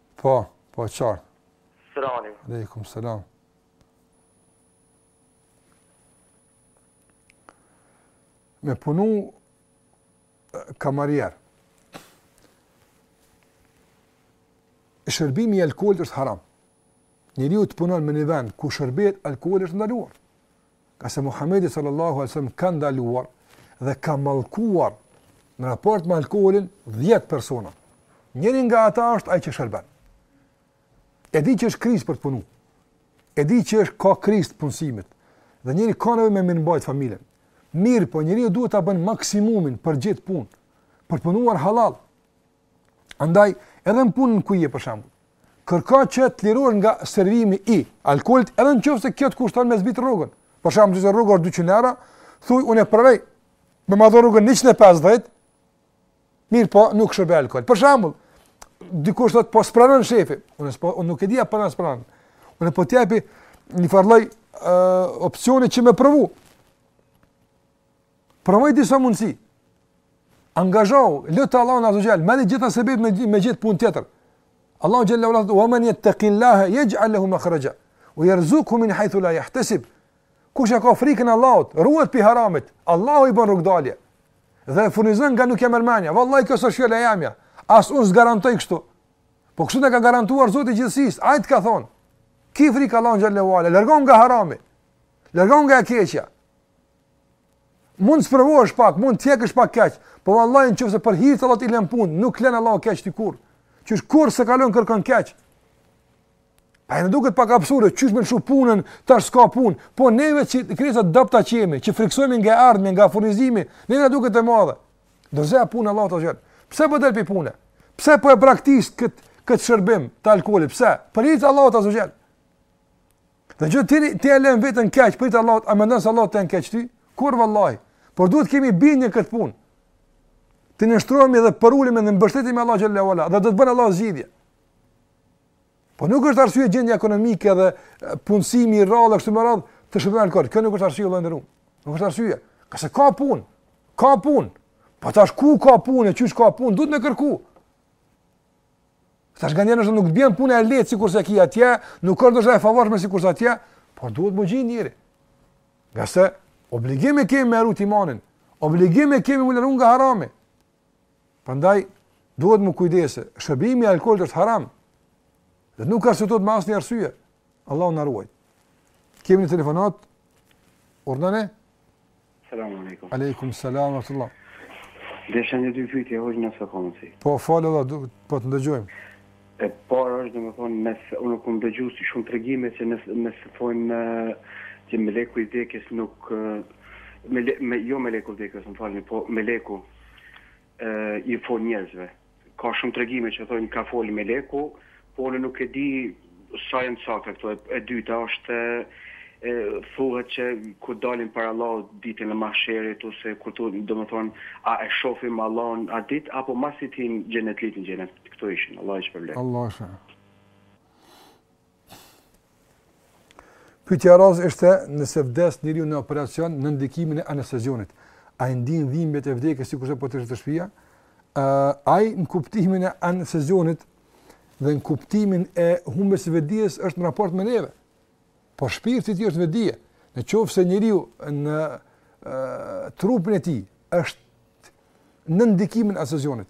Po, po e qartë. Srani. Aleikum, selam. Me punu kamarier. Shërbimi i alkoholit është haram. Njeriu të punon në një vend ku shërbehet alkoholi është ndaluar. Ka se Muhammedi sallallahu alejhi ue sallam ka ndaluar dhe ka mallkuar në raport me alkoholin 10 persona. Njëri nga ata është ai që shërben. E di që është krizë për të punu. E di që është ka krizë të punësimit. Dhe njeri ka nevojë me mirëmbajt familjen. Mirëpo njeriu duhet ta bën maksimumin për të gjetë punë. Për të punuar hallall. Andaj, edhe në punën ku je për shembull, kërko që të lirohesh nga servimi i alkoolit, edhe në qoftë se kjo të kushton me zbrit rrogën. Për shembull, nëse rroga është 200 euro, thuaj unë e pranoj me marr rrogën 150. Mirëpo, nuk shërbej alkool. Për shembull, dikush thotë po s'pranon shefi, unë s'po unë nuk e di a pranon a s'pranon. Unë po t'japi një farë lloj uh, opsioni që me provu. Provoj disa mundësi. Angazhohu, lute Allahun azza ve xhel, merr gjithë sebet me me gjetë punë tjetër. Allahu xhalla wa ala, "Wa man yattaqillaha yaj'al lahu makhraja wa yarzuqhu min haythu la yahtasib." Kush e ka frikën e Allahut, ruhet prej haramit. Allahu i bën rrugdalje. Dhe furnizon nga nuk e merr mendja. Vallahi kjo është fjala e jemja. As unë s'garantoj kështu. Po kështu të ka garantuar Zoti i gjithësisë. Ai të ka thonë. Ki frikë Allahun xhalla wa ala, largohu nga harami. Largohu nga e keqja. Mund të sprovohesh pak, mund të hekësh pak keq, po vallahi nëse për hir të Allahut e lën punën, nuk të lën Allahu keq ti kurr. Qysh kurr s'e ka lon kërkon keq. Po e, na duket pak absurde, qysh me lëshu punën, tash s'ka punë, po neve që krijesa të dobta që jemi, që friksohemi nga e ardhmja, nga furnizimi, neve na duket e madhe. Dorëzoja punën Allahut xhel. Pse po del prej punës? Pse po e braktis këtë kët shërbim të alkoholit? Pse? Për hir të Allahut xhel. Në qoftë ti ti e lën veten keq për hir të Allahut, a mendon se Allahu të lën keq ti? Kurr vallahi. Por duhet kemi bindje në këtë punë. Të nënshtrohemi dhe përulemi dhe mbështetemi te Allahu xhallahu ala dhe do të bën Allahu zgjidhje. Po nuk është arsye gjendja ekonomike dhe punësimi i rrallë kështu me radhë të shërbejë alkool. Kjo nuk është arsye vëlla i nderum. Nuk është arsye. Ka se ka punë. Ka punë. Po tash ku ka punë, qysh ka punë, duhet me kërku. Tash ndonjëherë ndoshta nuk të bjen punë e lehtë sikurse ki atje, nuk është ndoshta e favorshme sikurse atje, por duhet me gjet njeri. Ngase obligim e kemi me e rujt imanin, obligim e kemi me u largu nga harami. Prandaj, duhet m'u kujdesë, shërbimi i alkoholit është haram, dhe nuk arsyetohet me asnjë arsye, Allahu na ruajt. Kemi një telefonatë, urdhnoni? Selam alejkum. Alejkum selam wa rahmetullah. Desha një dy pyetje hoxhë nëse ka mundësi. Po fal Allahut, urdhno, po të ndëgjojmë. E para është domethënë nëse unë kam dëgjuar si shumë tregime që nëse nëse thonë që meleku i vdekjes nuk me, le, me jo meleku i vdekjes, më falni, po meleku i fol njerëzve. Ka shumë tregime që thonë ka fol meleku, po unë nuk e di sa janë të sakta këto. E dyta është e, thuhet që kur dalin para Allahut ditën e mahsherit ose kur tu, domethënë, a e shohim Allahun at ditë apo masi t'hin xhenetlitë n'xhenet. Këto ishin, Allahu ju shpërbleftë. Allah Pyetja e radhës ishte nëse vdes njeriu në operacion nën ndikimin e anestezionit, a i ndin dhimbjet e vdekjes sikurse po të ishte në shtëpi? Ë, ai në kuptimin e anestezionit dhe në kuptimin e humbjes së vetëdijes është në raport me neve. Po shpirti i tij është në vetëdije. Në qoftë se njeriu në trupin e tij është nën ndikimin e anestezionit.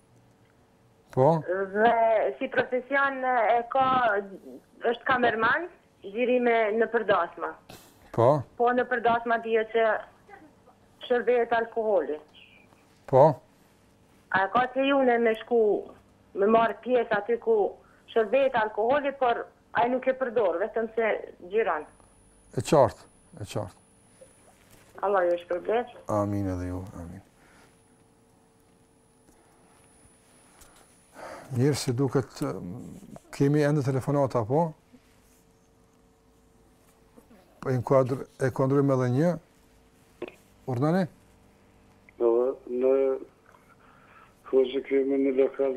Po? Dhe si profesion e ka, është kamerman, xhirime nëpër dasma. Po? Po nëpër dasma dihet që shërbehet alkoholi. Po? A ka gjynah me shku, me marrë pjesë aty ku shërbehet alkoholi, por ai nuk e përdor, vetëm se xhiron. E qartë, e qartë. Allah ju shpërbleftë. Amin edhe ju, amin. Mirë si duket, kemi ende telefonata, po? Po e inkuadrojmë, inkuadrojmë edhe një? Urdhnoni? Po, në... Po që kemi një lokal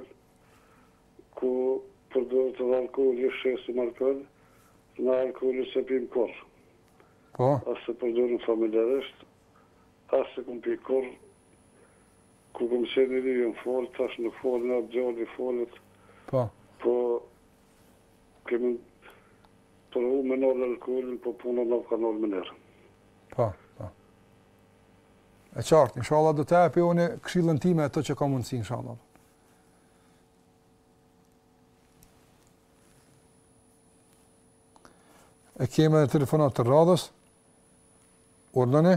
ku përdoret alkoholi, shesim alkohol, ne alkoholin s'e pimë kurrë. Po? As s'e përdorim familjarisht, as s'e kemi pi kurrë, Kur kam qenë i ri jam falë, tash nuk falna, djali falet. Po. Po kemi provu me nalë alkoolin, po puna nuk ka nol më mirë. Po, po. E qartë, inshallah do ta japi unë këshillën time atë që kam mundësi inshallah. E kemi edhe telefonatën e radhës. Urdhnoni.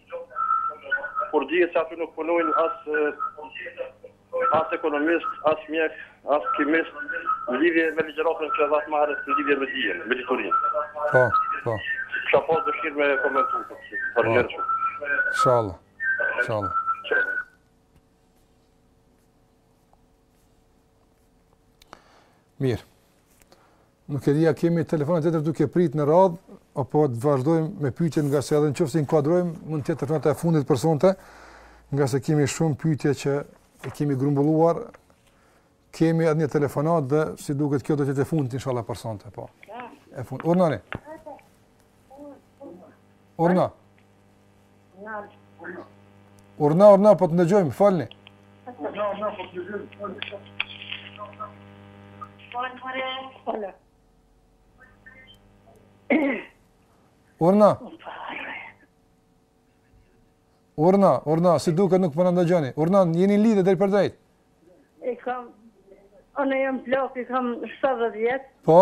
kur dihet se aty nuk punojnë as as ekonomist, as mjek, as kimist, në lidhje me ligjëratën që dha më herët në lidhje me dijen, me diturinë. Po, po. A pa dëshirë me komentu këtë si, për po. njerë shumë. Inshallah, inshallah. Mirë. Nuk e di a kemi telefonatë tjetër duke prit në radhë apo të vazhdojmë me pyetjet nga se edhe nëse inkuadrojmë mund të jetë telefonata e fundit për sonte, nga se kemi shumë pyetje që i kemi grumbulluar. Kemi edhe një telefonatë dhe si duket kjo do të jetë e fundit inshallah për sonte, po. E fundit. Urdhno. Urdhno. Urna, urna, po të ndëgjojmë, folni. Urna, urna, po të ndëgjojmë, folni. Urna. Urna, urna, si duket nuk po na ndëgjoni. Urna, jeni lidhë drejtpërdrejt. I kam, unë jam plak, i kam 70 vjet. Po?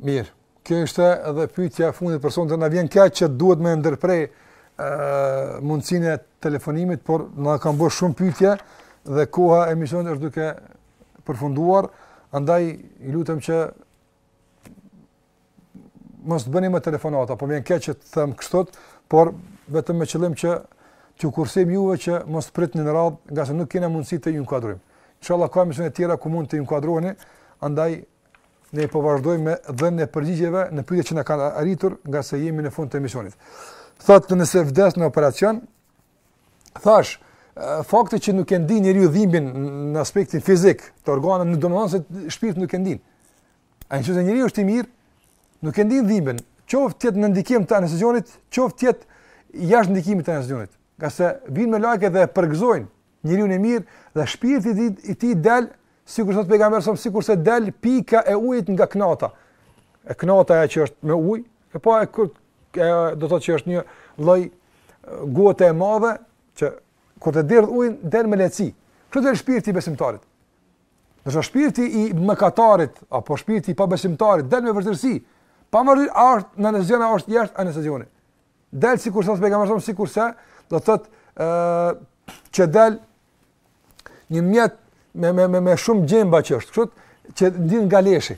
Mirë, kjo ishte edhe pyetja e fundit për sonte na vjen keq që duhet me ndërpre ë uh, mundësinë e telefonimit, por na u kanë bërë shumë pyetje dhe koha e emisionit është duke përfunduar, andaj i lutem që mos të bëni më telefonata, po më vjen keq që të them kështu, por vetëm me qëllim që t'ju kursem juve që mos pritni në radhë, ngase nuk kena mundësi të ju inkuadrojmë. Inshallah, ka emisione tjera ku mund të inkuadroheni, andaj ne po vazhdojmë me dhënien e përgjigjeve në pyetjet që na kanë arritur, ngase jemi në fund të emisionit. Thotë nëse vdes në operacion, Thash, fakti që nuk e ndin njeriu dhimbin në aspektin fizik, të organeve nuk domethënë se shpirti nuk e ndin. Në qoftë se njeriu është i mirë, nuk e ndin dhimbin, qoftë të jetë në ndikim të anestezionit, qoftë të jetë jashtë ndikimit të anestezionit. Ngase vijnë melaiket dhe përgëzojnë njeriun e mirë dhe shpirti i tij del Sikur thot pejgamberi a.s. sikurse del pika e ujit nga kënata. E kënata ajo që është me ujë, e po e kur e, do thotë që është një lloj gote e madhe që kur të derdh ujin del me lehtësi. Kështu del shpirti i besimtarit. Ndërsa shpirti i mëkatarit apo shpirti i pabesimtarit del me vështirësi. Pa marrë a është në anestezion a është jashtë anestezionit. Del sikur thot pejgamberi a.s. sikurse do thotë ë që del Një mjet me me me me shumë gjemba që është, kështu që ndin nga leshi.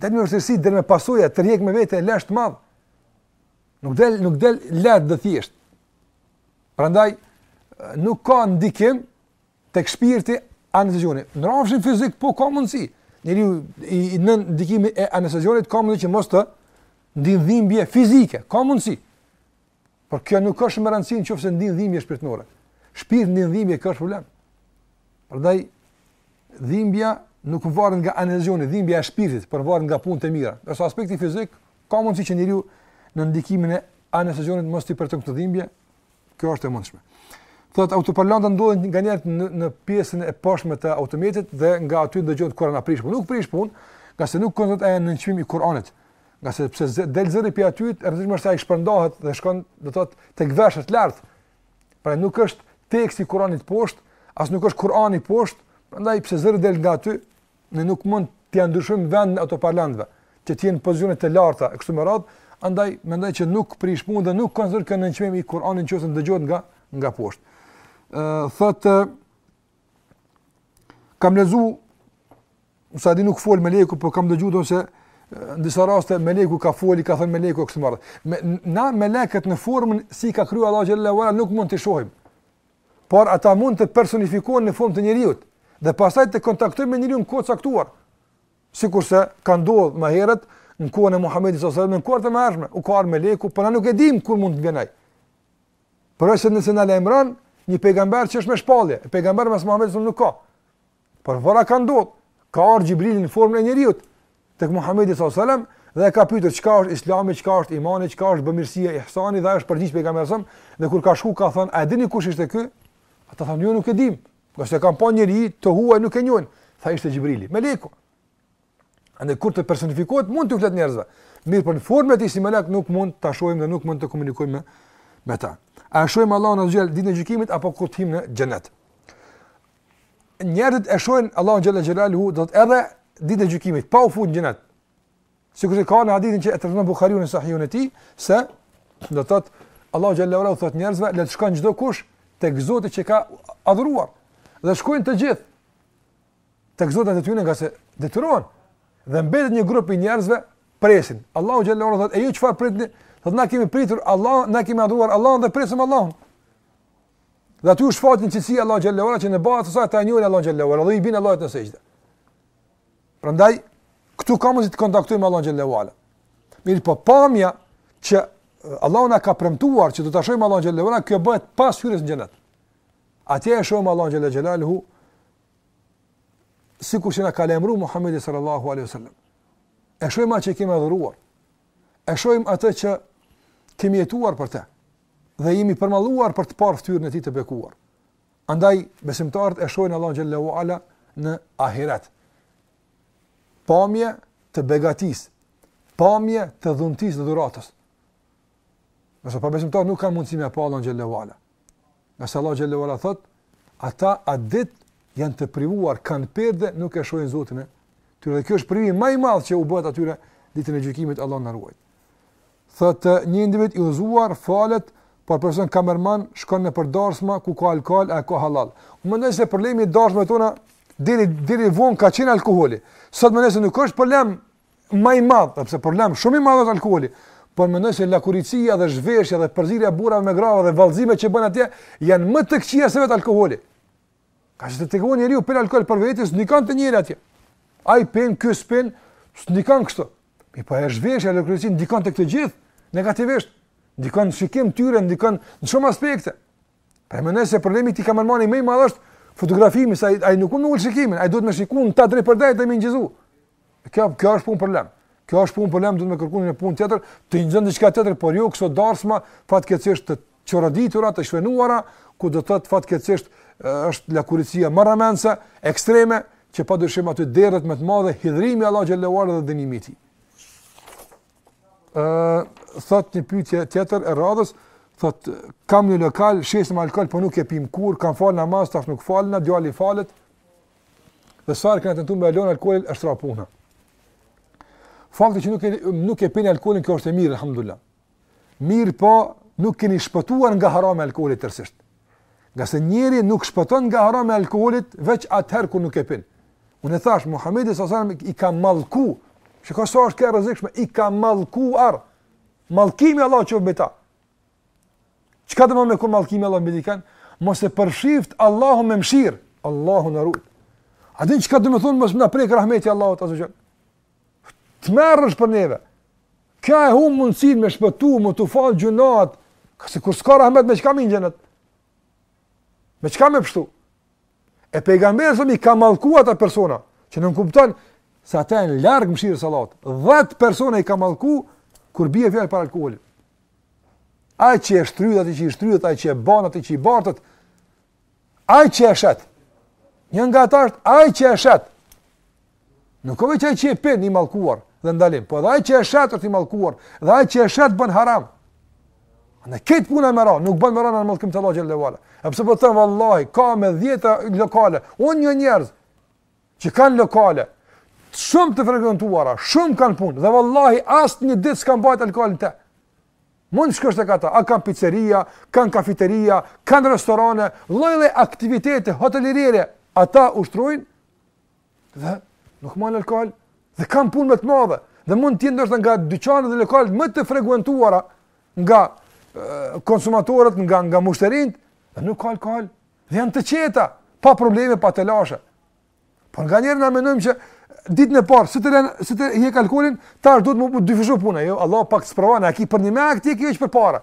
Del me vështirësi, del me pasoja, tërheq me vete, lesh të madh. Nuk del, nuk del lehtë dhe thjesht. Prandaj, nuk ka ndikim tek shpirti anestezioni. Në rafshin fizik, po ka mundësi. Njeriu nën ndikimin e anestezionit, ka mundësi që mos të ndijë dhimbje fizike. Ka mundësi. Por kjo nuk është me rëndësi në qoftë se ndin dhimbje shpirtnore. Shpirti ndin dhimbje, kjo është problem. Prandaj, dhimbja nuk varet nga anestezioni, dhimbja e shpirtit, por varet nga punët e mira. Ndërsa në aspektin fizik, ka mundësi që njeriu nën ndikimin e anestezionit mos ta përjeton këtë dhimbje, kjo është e mundshme. Thotë altoparlantët ndodhen nga njerëzit në, në pjesën e poshtme të automjetit dhe nga aty dëgjohet Kur'ani, a prish punë. Nuk prish punë, ngase nuk konsiderohet nënçmim i Kur'anit. Ngase pse zë, del zëri pi aty, e rëndësishme është se ai shpërndahet dhe shkon, do të thotë, tek veshët lart. Pra nuk është teksti i Kur'anit poshtë, as nuk është Kur'ani poshtë, prandaj pse zëri del nga aty, ne nuk mund t'ua ndryshojmë vendin altoparlantëve, që të jenë në pozicione të larta e kështu me radhë, andaj mendoj që nuk prish punë dhe nuk konsiderohet nënçmim i Kur'anit nëse dëgjohet nga nga poshtë. Ë thotë Kam lexu, me sa di nuk flet meleku, po kam dëgju do të thotë se në disa raste meleku ka folë, ka thënë meleku e kështu me radhë. Me, na melekët në formën si i ka kriju Allahu Xhele ve Ala nuk mund t'i shohim. Por ata mund të personifikohen në formë të njeriut dhe pastaj të kontaktojnë me njeriun në kohë të caktuar. Sikurse ka ndodhë më herët në kohën e Muhammedit s.a.s. në kohët e mëhershme, u ka ardhë meleku, por po na nuk e dim kur mund të vjen ai. Por është nëse na lajmëron një pejgamber që është me shpallje, e pejgamber mas Muhamedit nuk ka. Por vërtet ka ndodh, ka ardhur Xhibrili në formën e njeriut tek Muhamedi sallallahu alajhi wasallam dhe e ka pyetur çka është Islami, çka është imani, çka është bamirësia, ihsani dhe është përgjigj pejgamberi sallallahu alajhi wasallam dhe kur ka shku ka thënë a e dini kush ishte ky? Ata thanë jo nuk e dim. Ngase kanë pa njeri të huaj nuk e njohin. Tha ishte Xhibrili, meleku. Andaj kur të personifikohet mund t'u flet njerëzve. Mirëpo në formën e tij si melek nuk mund ta shohim dhe nuk mund të komunikojmë me, me ta. A e shohim Allahun azze ve xhel ditën e gjykimit apo kur të hym në xhenet? Njerëzit e shohin Allahun xhel xhelaluhu do të thotë edhe ditën e gjykimit pa u fut në xhenet. Sikurse ka në hadithin që e transmeton Buhariu në Sahihun e tij se do të thotë Allahu xhel xhelaluhu u thotë njerëzve le të shkojnë çdokush tek Zoti që ka adhuruar. Dhe shkojnë të gjithë tek zotat e tyre ngase detyrohen dhe mbetet një grup i njerëzve presin. Allahu xhelle ve ala u thotë, "E ju çfarë pritni?" Thotë, "Na kemi pritur Allah, na kemi adhuruar Allahun dhe presim Allahun." Dhe aty u shfaqet një cilësi e Allahut xhelle ve ala që në bazë të saj ta njohin Allahun xhelle ve ala dhe i bin Allahut në sexhde. Prandaj këtu kan të kontaktojnë me Allahun xhelle ve ala. Mirëpo pamja që Allahu na ka premtuar që do ta shohim Allahun xhelle ve ala, kjo bëhet pas hyrjes në xhenet. Atje e shohim Allahun xhelle ve ala sikur që na ka lajmëruar Muhamedi sallallahu alaihi wasallam. E shohim atë që kemi adhuruar. E shohim atë që kemi jetuar për të dhe jemi përmalluar për të parë fytyrën e tij të bekuar. Andaj besimtarët e shohin Allahun xhelle ve ala në ahiret. Pamje të begatisë, pamje të dhuntisë dhe dhuratës. Ndërsa pabesimtarët nuk kanë mundësi me pa Allahun xhelle ve ala. Ngase Allahu xhelle ve ala thot, ata atë ditë janë të privuar, kanë perde, nuk e shohin Zotin e tyre. Dhe kjo është privimi më i madh që u bëhet atyre ditën e gjykimit Allahu na ruaj. Thot një individ i nderuar falet por punon kamerman shkon nëpër darsma ku ka alkool a e ka hallall. Unë mendoj se problemi i darsmave tona deri deri von ka qenë alkooli. Sot mendoj se nuk është problemi më i madh, sepse problem shumë i madh është alkooli. Por mendoj se lakuriqësia dhe zhveshja dhe përzirja e burrave me grave dhe vallëzimet që bëhen atje janë më të këqija se vetë alkooli. Ngase tekefundit njeriu pin alkool për vete, s'ndikon te njeri tjetër. Ai pin, ky s'pin, s'ndikon kështu. Mirëpo zhveshja, lakuriqësia, ndikon tek të gjithë, negativisht. Ndikon në shikim të tyre, ndikon në shumë aspekte. Pra mendoj se problemi te kamermani më i madh është fotografimi, se ai nuk mund ul shikimin, ai duhet me shiku në ta drejtpërdrejt dhe me inçizu. Kjo kjo është punë problem. Kjo është punë problem, duhet me kërku një punë tjetër, të inçizon diçka tjetër, por jo këso darsma fatkeqësisht të çoroditura të shfrenuara, ku do të thotë fatkeqësisht është lakuriqësia marramendëse, ekstreme, që pa dyshim aty derdhet me të madhe hidhërimi i Allahut xhelle ve ala dhe dënimi i tij. Ë thot një pyetje tjetër e radhës, thot kam një lokal, shesim alkol, po nuk e pim kurr, kam fal namaz, tash nuk falna, djali falet. Dhe sa herë kena tentu me lon alkoolin, esht ra puna. Fakti që nuk e nuk e pini alkoolin kjo është e mirë, alhamdulillah. Mirëpo, nuk keni shpëtuar nga harami i alkoolit tërësisht. Ngase njeri nuk shpëton nga harami i alkoholit veç atëherë kur nuk e pin. Unë e thash, Muhammedi s.a.s. i ka mallku, shiko sa është kjo e rrezikshme, i ka mallkuar. Mallkimi Allahut qoftë mbi ta. Çka domethan me kon mallkimi Allahut mbi dikan? Mos e përfshiftë Allahu me mshirë. Allahu na rujtë. A din çka domethonë, mos me na prek rahmeti Allahut azze ue xhel. Tmerr është për neve. Kjo e hum mundësinë me shpëtu, me t'u falë gjynahet, se kur s'ka rahmet me çka me hi n'xhenet. Me çka me pështu. E pejgamberi s.a.s. i ka mallku ata persona, që nënkupton se ata janë larg mëshirës së Allahut. Dhetë persona i ka mallku, kur bje fjala për alkoholin. Aj që e shtrydh, atij që i shtrydhet, aj që e ban, atij që i bartet, Ai që e shet. Një nga ata është ai që e shet. Nuk ka veç ai që e pin i mallkuar dhe n'ndalim, por edhe ai që e shet është i mallkuar dhe ai që e shet bën haram. Ne krejt puna me ra, nuk bën me ra në mallkim të Allahut xhelle ue ala. E pse, po thom vallahi, ka me 10 lokale, unë njoh njerëz që kanë lokale, shumë të frekuentuara, shumë kanë punë, dhe vallahi asnjë ditë s'kanë mbajt alkohol në te. Mund të shkosh te ata, a kanë piceria, kanë kafeteria, kanë restorane, lloj-lloj aktivitete hotelerie, ata ushtrujnë, dhe nuk manë alkohol, dhe kanë punë me të madhe, dhe mund të jenë nga dyqanet dhe lokalet më të frekuentuara nga konsumatorët, nga, nga mushterinjt, dhe nuk ka alkohol, Dhe janë të qeta, pa probleme, pa telashe. Por nganjëherë na menojmë që ditën e parë, si të len, si ta hjek alkoolin, tash duhet m'u dyfishu puna, jo, Allah pak të sprovan, a ki përnjëmend ti, a e ki veç për para.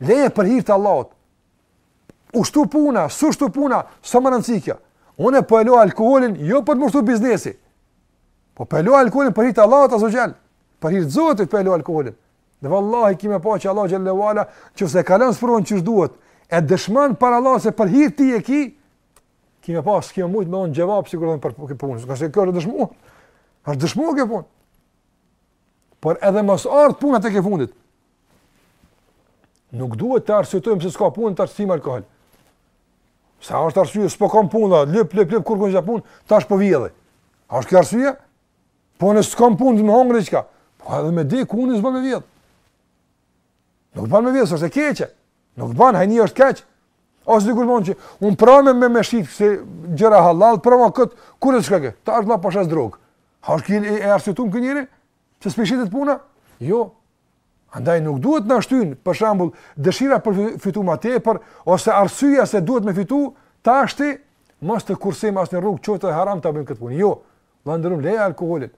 Leje për hir të Allahut. U shtu puna, s'u shtu puna, s'ka rëndësi kjo. Unë po e lo alkoholin, jo për t'm'u shtu biznesi. Po po e lo alkoholin për hir të Allahut azze ue xhel. Për hir të Zotit po e lo alkoholin. Dhe vallahi ki me pa që Allah xhelle ue ala, qëse kalon sprovën që duhet, e dëshmon para Allahut se për hir të tij e ki, ki me pa, s'ki me mujtë me i dhonë xhevap, sigurisht për këtë punë, ngase kjo është dëshmu, është dëshmu kjo punë. Por edhe mos ardhë puna tekefundit. Nuk duhet të arsyetojmë se s'ka punë të shesim alkohol. Se a është arsye, s'po kam punë, dhe, lëp, lëp, lëp, kur s'kom punë, tash po vjedh edhe. A është kjo arsye? Po unë s'kam punë me hongër diçka. Po edhe me dekë unë s'ban me vjedhë. Nuk ban me vjedhë, se është e keqe. Nuk ban, hajni është keq. Ose dikush thotë unë provoj me me shit disa gjëra hallall, provoj këtë, kur e qka ke? Tash, vlla, po shes drogë. A është kjo që e arsyeton këtë njeri? Se s'po i shitet puna? Jo. Andaj nuk duhet na shtynë, për shembull, dëshira për fitu ma tepër, ose arsyja se duhet me fitu, tashti mos të kursejmë asnjë rrugë, qoftë e haram ta bëjmë këtë punë. Jo. Vëlla i nderuar, leje alkoolin,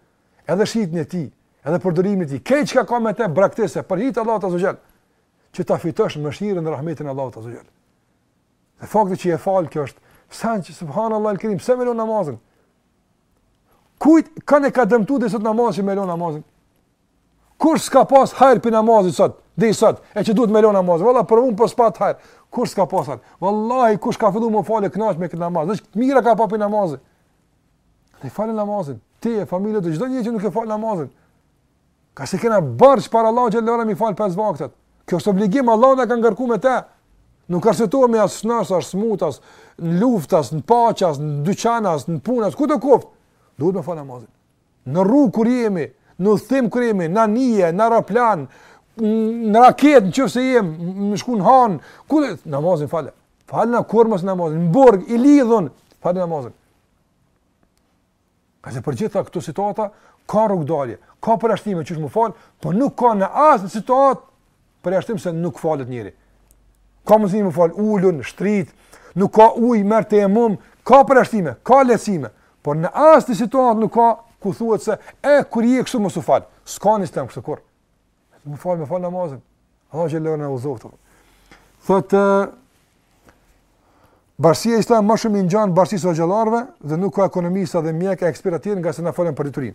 edhe shitjen e tij, edhe përdorimin e tij, krejt çka ka me të braktise për hir Allahut azze ve xhel. Që ta fitosh mëshirën dhe rahmetin e Allahut azze ve xhel. Dhe fakti që e fal kjo është shans, subhanallah el kerim, pse me lanë namazin? Kujt kënd e ka dëmtuar deri sot namazi që me lanë namazin? Kush s'ka pas hajr prej namazit sot, deri sot, e që duhet me lanë namaz, valla pra unë prej s'pata hajr, kush s'ka pas hajr, vallahi kush ka fillu me falë e knaqet me këtë namaz, dhe veç të mira ka pa prej namazit, dhe e fal namazin, ti e familja, çdo një që nuk e fal namazin, ngase kena borxh para Allahut xhelle shanuhu m'i falë 5 vaktet, kjo është obligim, Allahu na ka ngarku me te, nuk arsyetohemi as shnosh, as smutë, as në luftë, as në paqe, as në dyqan, as në punë, as kudo qoftë, duhet me falë namazin, Në rrugë kur jemi, në udhëtim kur jemi, në anije, në aeroplan, në raketë, në qoftë se je me shku në hanë, kudo, namazin fale, falne, kurrë mos namazin, në burg, i lidhun, falne namazin. Ngase për gjitha këto situata, ka rrugëdalje, ka përjashtime qysh m'u falë, po nuk ka në asnjë situatë, përjashtim se nuk falet njeri. Ka mundësi m'u fal ulun, shtrit, nuk ka ujë merr tejemum, ka përjashtime, ka lehtësime, por në asnjë situatë nuk ka ku thuhet se e kur je kështu mos u fal. S'ka në islam kështu kurrë. Me fal, me fal namazin. Allahu xhelle shanuhu na udhëzoftë. Thotë, Bashkësia Islame më shumë i ngjan bashkësisë së hoxhallarëve dhe nuk ka ekonomista dhe mjekë e ekspertë tjerë ngase na folën për diturinë.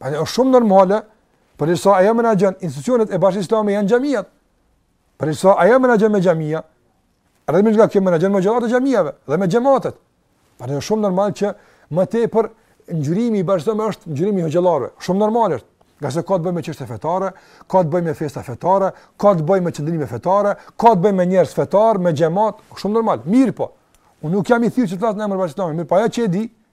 Po është shumë normale, përderisa ajo menaxhon institucionet e Bashkësisë Islame janë xhamiat. Përderisa ajo menaxhon me xhamia, edhe me nga kjo menaxhon me gjërat e xhamiave dhe me xhematet. Po është shumë normal që më tepër ngjyrimi i bashkësisë është ngjyrimi i hoxhallarëve. Shumë normal është. Ngase ka të bëjmë me çështje fetare, ka të bëjmë me festa fetare, ka të bëjmë me qëndrime fetare, ka të bëjmë me njerëz fetarë, me xhemat, shumë normal, mirëpo unë nuk jam i thirrur që të flas në emër të Bashkësisë Islame, mirëpo ajo që e di,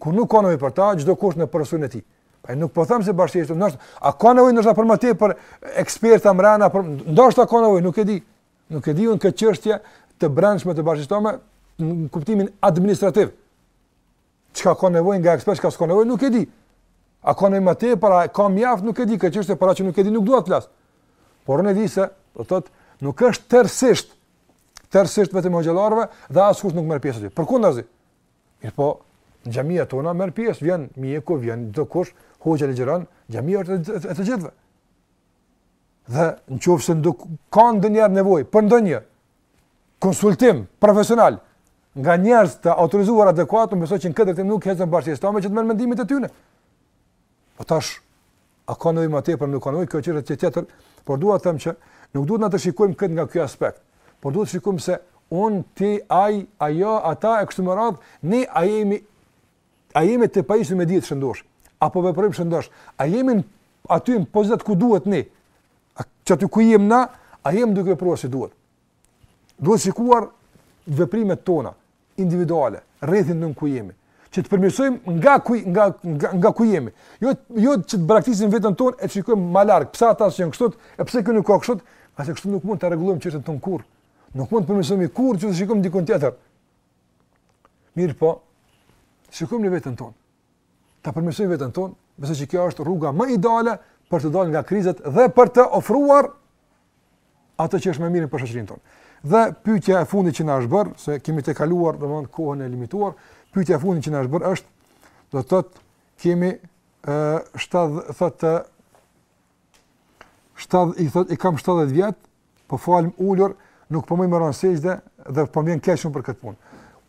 Kur nuk ka nevojë për ta, çdokush në profesionin e tij. Pra nuk po them se bashkësia është ndoshta, a ka nevojë ndoshta për më tepër eksperta mbrenda, por ndoshta ka nevojë, nuk e di. Nuk e di unë këtë çështje të brendshme të Bashkësisë Islame në kuptimin administrativ. Çka ka nevojë nga ekspertë, çka s'ka nevojë, nuk e di. A ka nevojë më tepër, a ka mjaft, nuk e di këtë çështje, për atë që nuk e di, nuk dua të flas. Por unë e di se, do të thotë, nuk është tërësisht tërësisht vetëm e hoxhallarëve dhe askush nuk merr pjesë aty. Përkundrazi, Mirpo në xhamiat tona merr pjesë, vjen mjeku, vjen çdokush, hoxha ligjëron, xhamia është e të gjithëve. Dhe në qofë se duket, ka ndonjëherë nevoj, për ndonjë konsultim profesional, nga njerëz të autorizuar adekuat, më besoni që në këtë drejtim nuk heziton Bashkësia Islame që të merr mendimet e tyre. Po tash A ka nevojë më tepër, nuk ka nevojë, kjo çështje është tjetër, por dua të them që nuk duhet na të shikojmë këtë nga ky aspekt, por duhet të shikojmë se un ti ai ajo ata e kështu me radh, ne a jemi a jemi të pajisur me dije të shëndosh, apo veprojmë shëndosh, a jemi aty në pozitat ku duhet ne, a qaty ku jemi na, a jemi duke vepruar si duhet. Duhet shikuar veprimet tona, individuale, rrethin tonë ku jemi, që të përmirësojmë nga ku nga nga, nga ku jemi. Jo jo që të braktisim veten tonë e të shikojmë më larg, pse ata janë kështu, e pse këtu nuk ka kështu, se kështu nuk mund ta rregullojmë çështjen tonë kurrë. Nuk mund të përmirësohemi kurrë që të shikojmë dikon tjetër. Mirëpo, shikojmë ne veten tonë. ta përmirësojmë veten tonë, besoj se kjo është rruga më ideale për të dalë nga krizat dhe për të ofruar atë që është më mirë për shoqërinë tonë. Dhe pyetja e fundit që na është bërë, se kemi të kaluar domthon kohën e limituar, pyetja e fundit që na është bërë është do të thotë kemi ë uh, thotë Shtatë, thot, i kam 70 vjet, po falm ulur, nuk po muj me ra n'sexhde dhe po m'vjen keq shumë për këtë punë.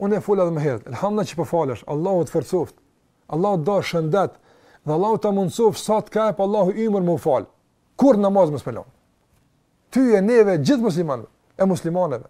Unë e fola edhe më herët. Elhamdullah që po falesh. Allahu të forcoft. Allahu të dhashtë shëndet. Dhe Allahu ta mundësoft sa të kep Allahu ymër me u fal. Kurr namaz me s'e lanë. Ty e neve gjithë muslimanëve, e muslimaneve.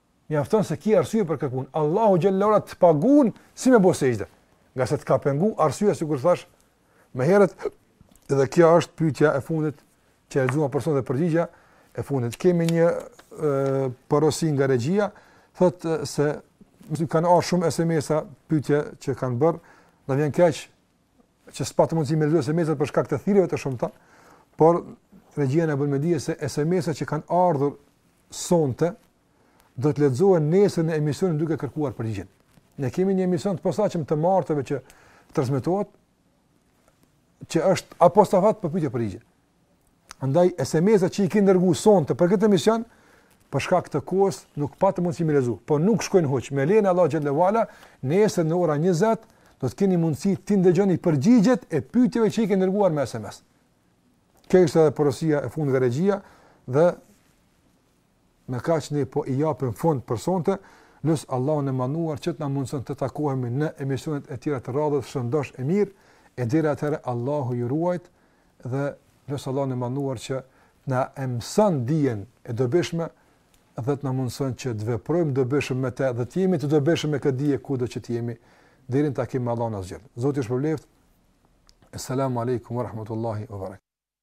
Mjafton se ki arsye për kët punë. Allahu xhele ue ala të pagun si me bo sexhde. Ngase të ka pengu arsyeja sikur thash më herët dhe kjo është pyetja e fundit që e lexuam për sonte dhe përgjigja e fundit. Kemi një porosi nga regjia, thotë se kanë ardhur shumë SMS-a pyetje që kanë bër, na vjen keq, që s'patëm mundësi me lexu SMS-at për shkak të thirrjeve të shumta, por regjia na bën me dije se SMS-at që kanë ardhur sonte do të lexohen nesër në emisionin duke kërkuar përgjigjen. Ne kemi një emision të posaçëm të martëve që transmetohet që është apostafat për pyetje përgjigje. Andaj SMS-at që i keni dërgu sonte për këtë emision, për shkak të kohës nuk patëm mundësi me i lexu, po nuk shkojnë huq. Me lejen e Allahut xhele ue ala, nesër në orën 20 do të keni mundësi t'i ndëgjoni përgjigjet e pyetjeve që i keni dërguar me SMS. Kjo është edhe porosia e fundit nga regjia dhe Me kaq ne po i japim fund për sonte, lus Allahun e madhëruar që të na mundëson të takohemi në emisionet e tjera të radhës, shëndosh e mirë, e deri atëherë Allahu ju ruajt dhe lus Allahun e madhëruar që të na mëson dijen e dobishme dhe të na mundëson që të veprojmë me të dhe të jemi të dobishëm me këtë dije kudo që të jemi deri në takim me Allahun azze ve xhel. Zoti ju shpërbleftë. Assalamu alaikum wa rahmatullahi wa barakatuh.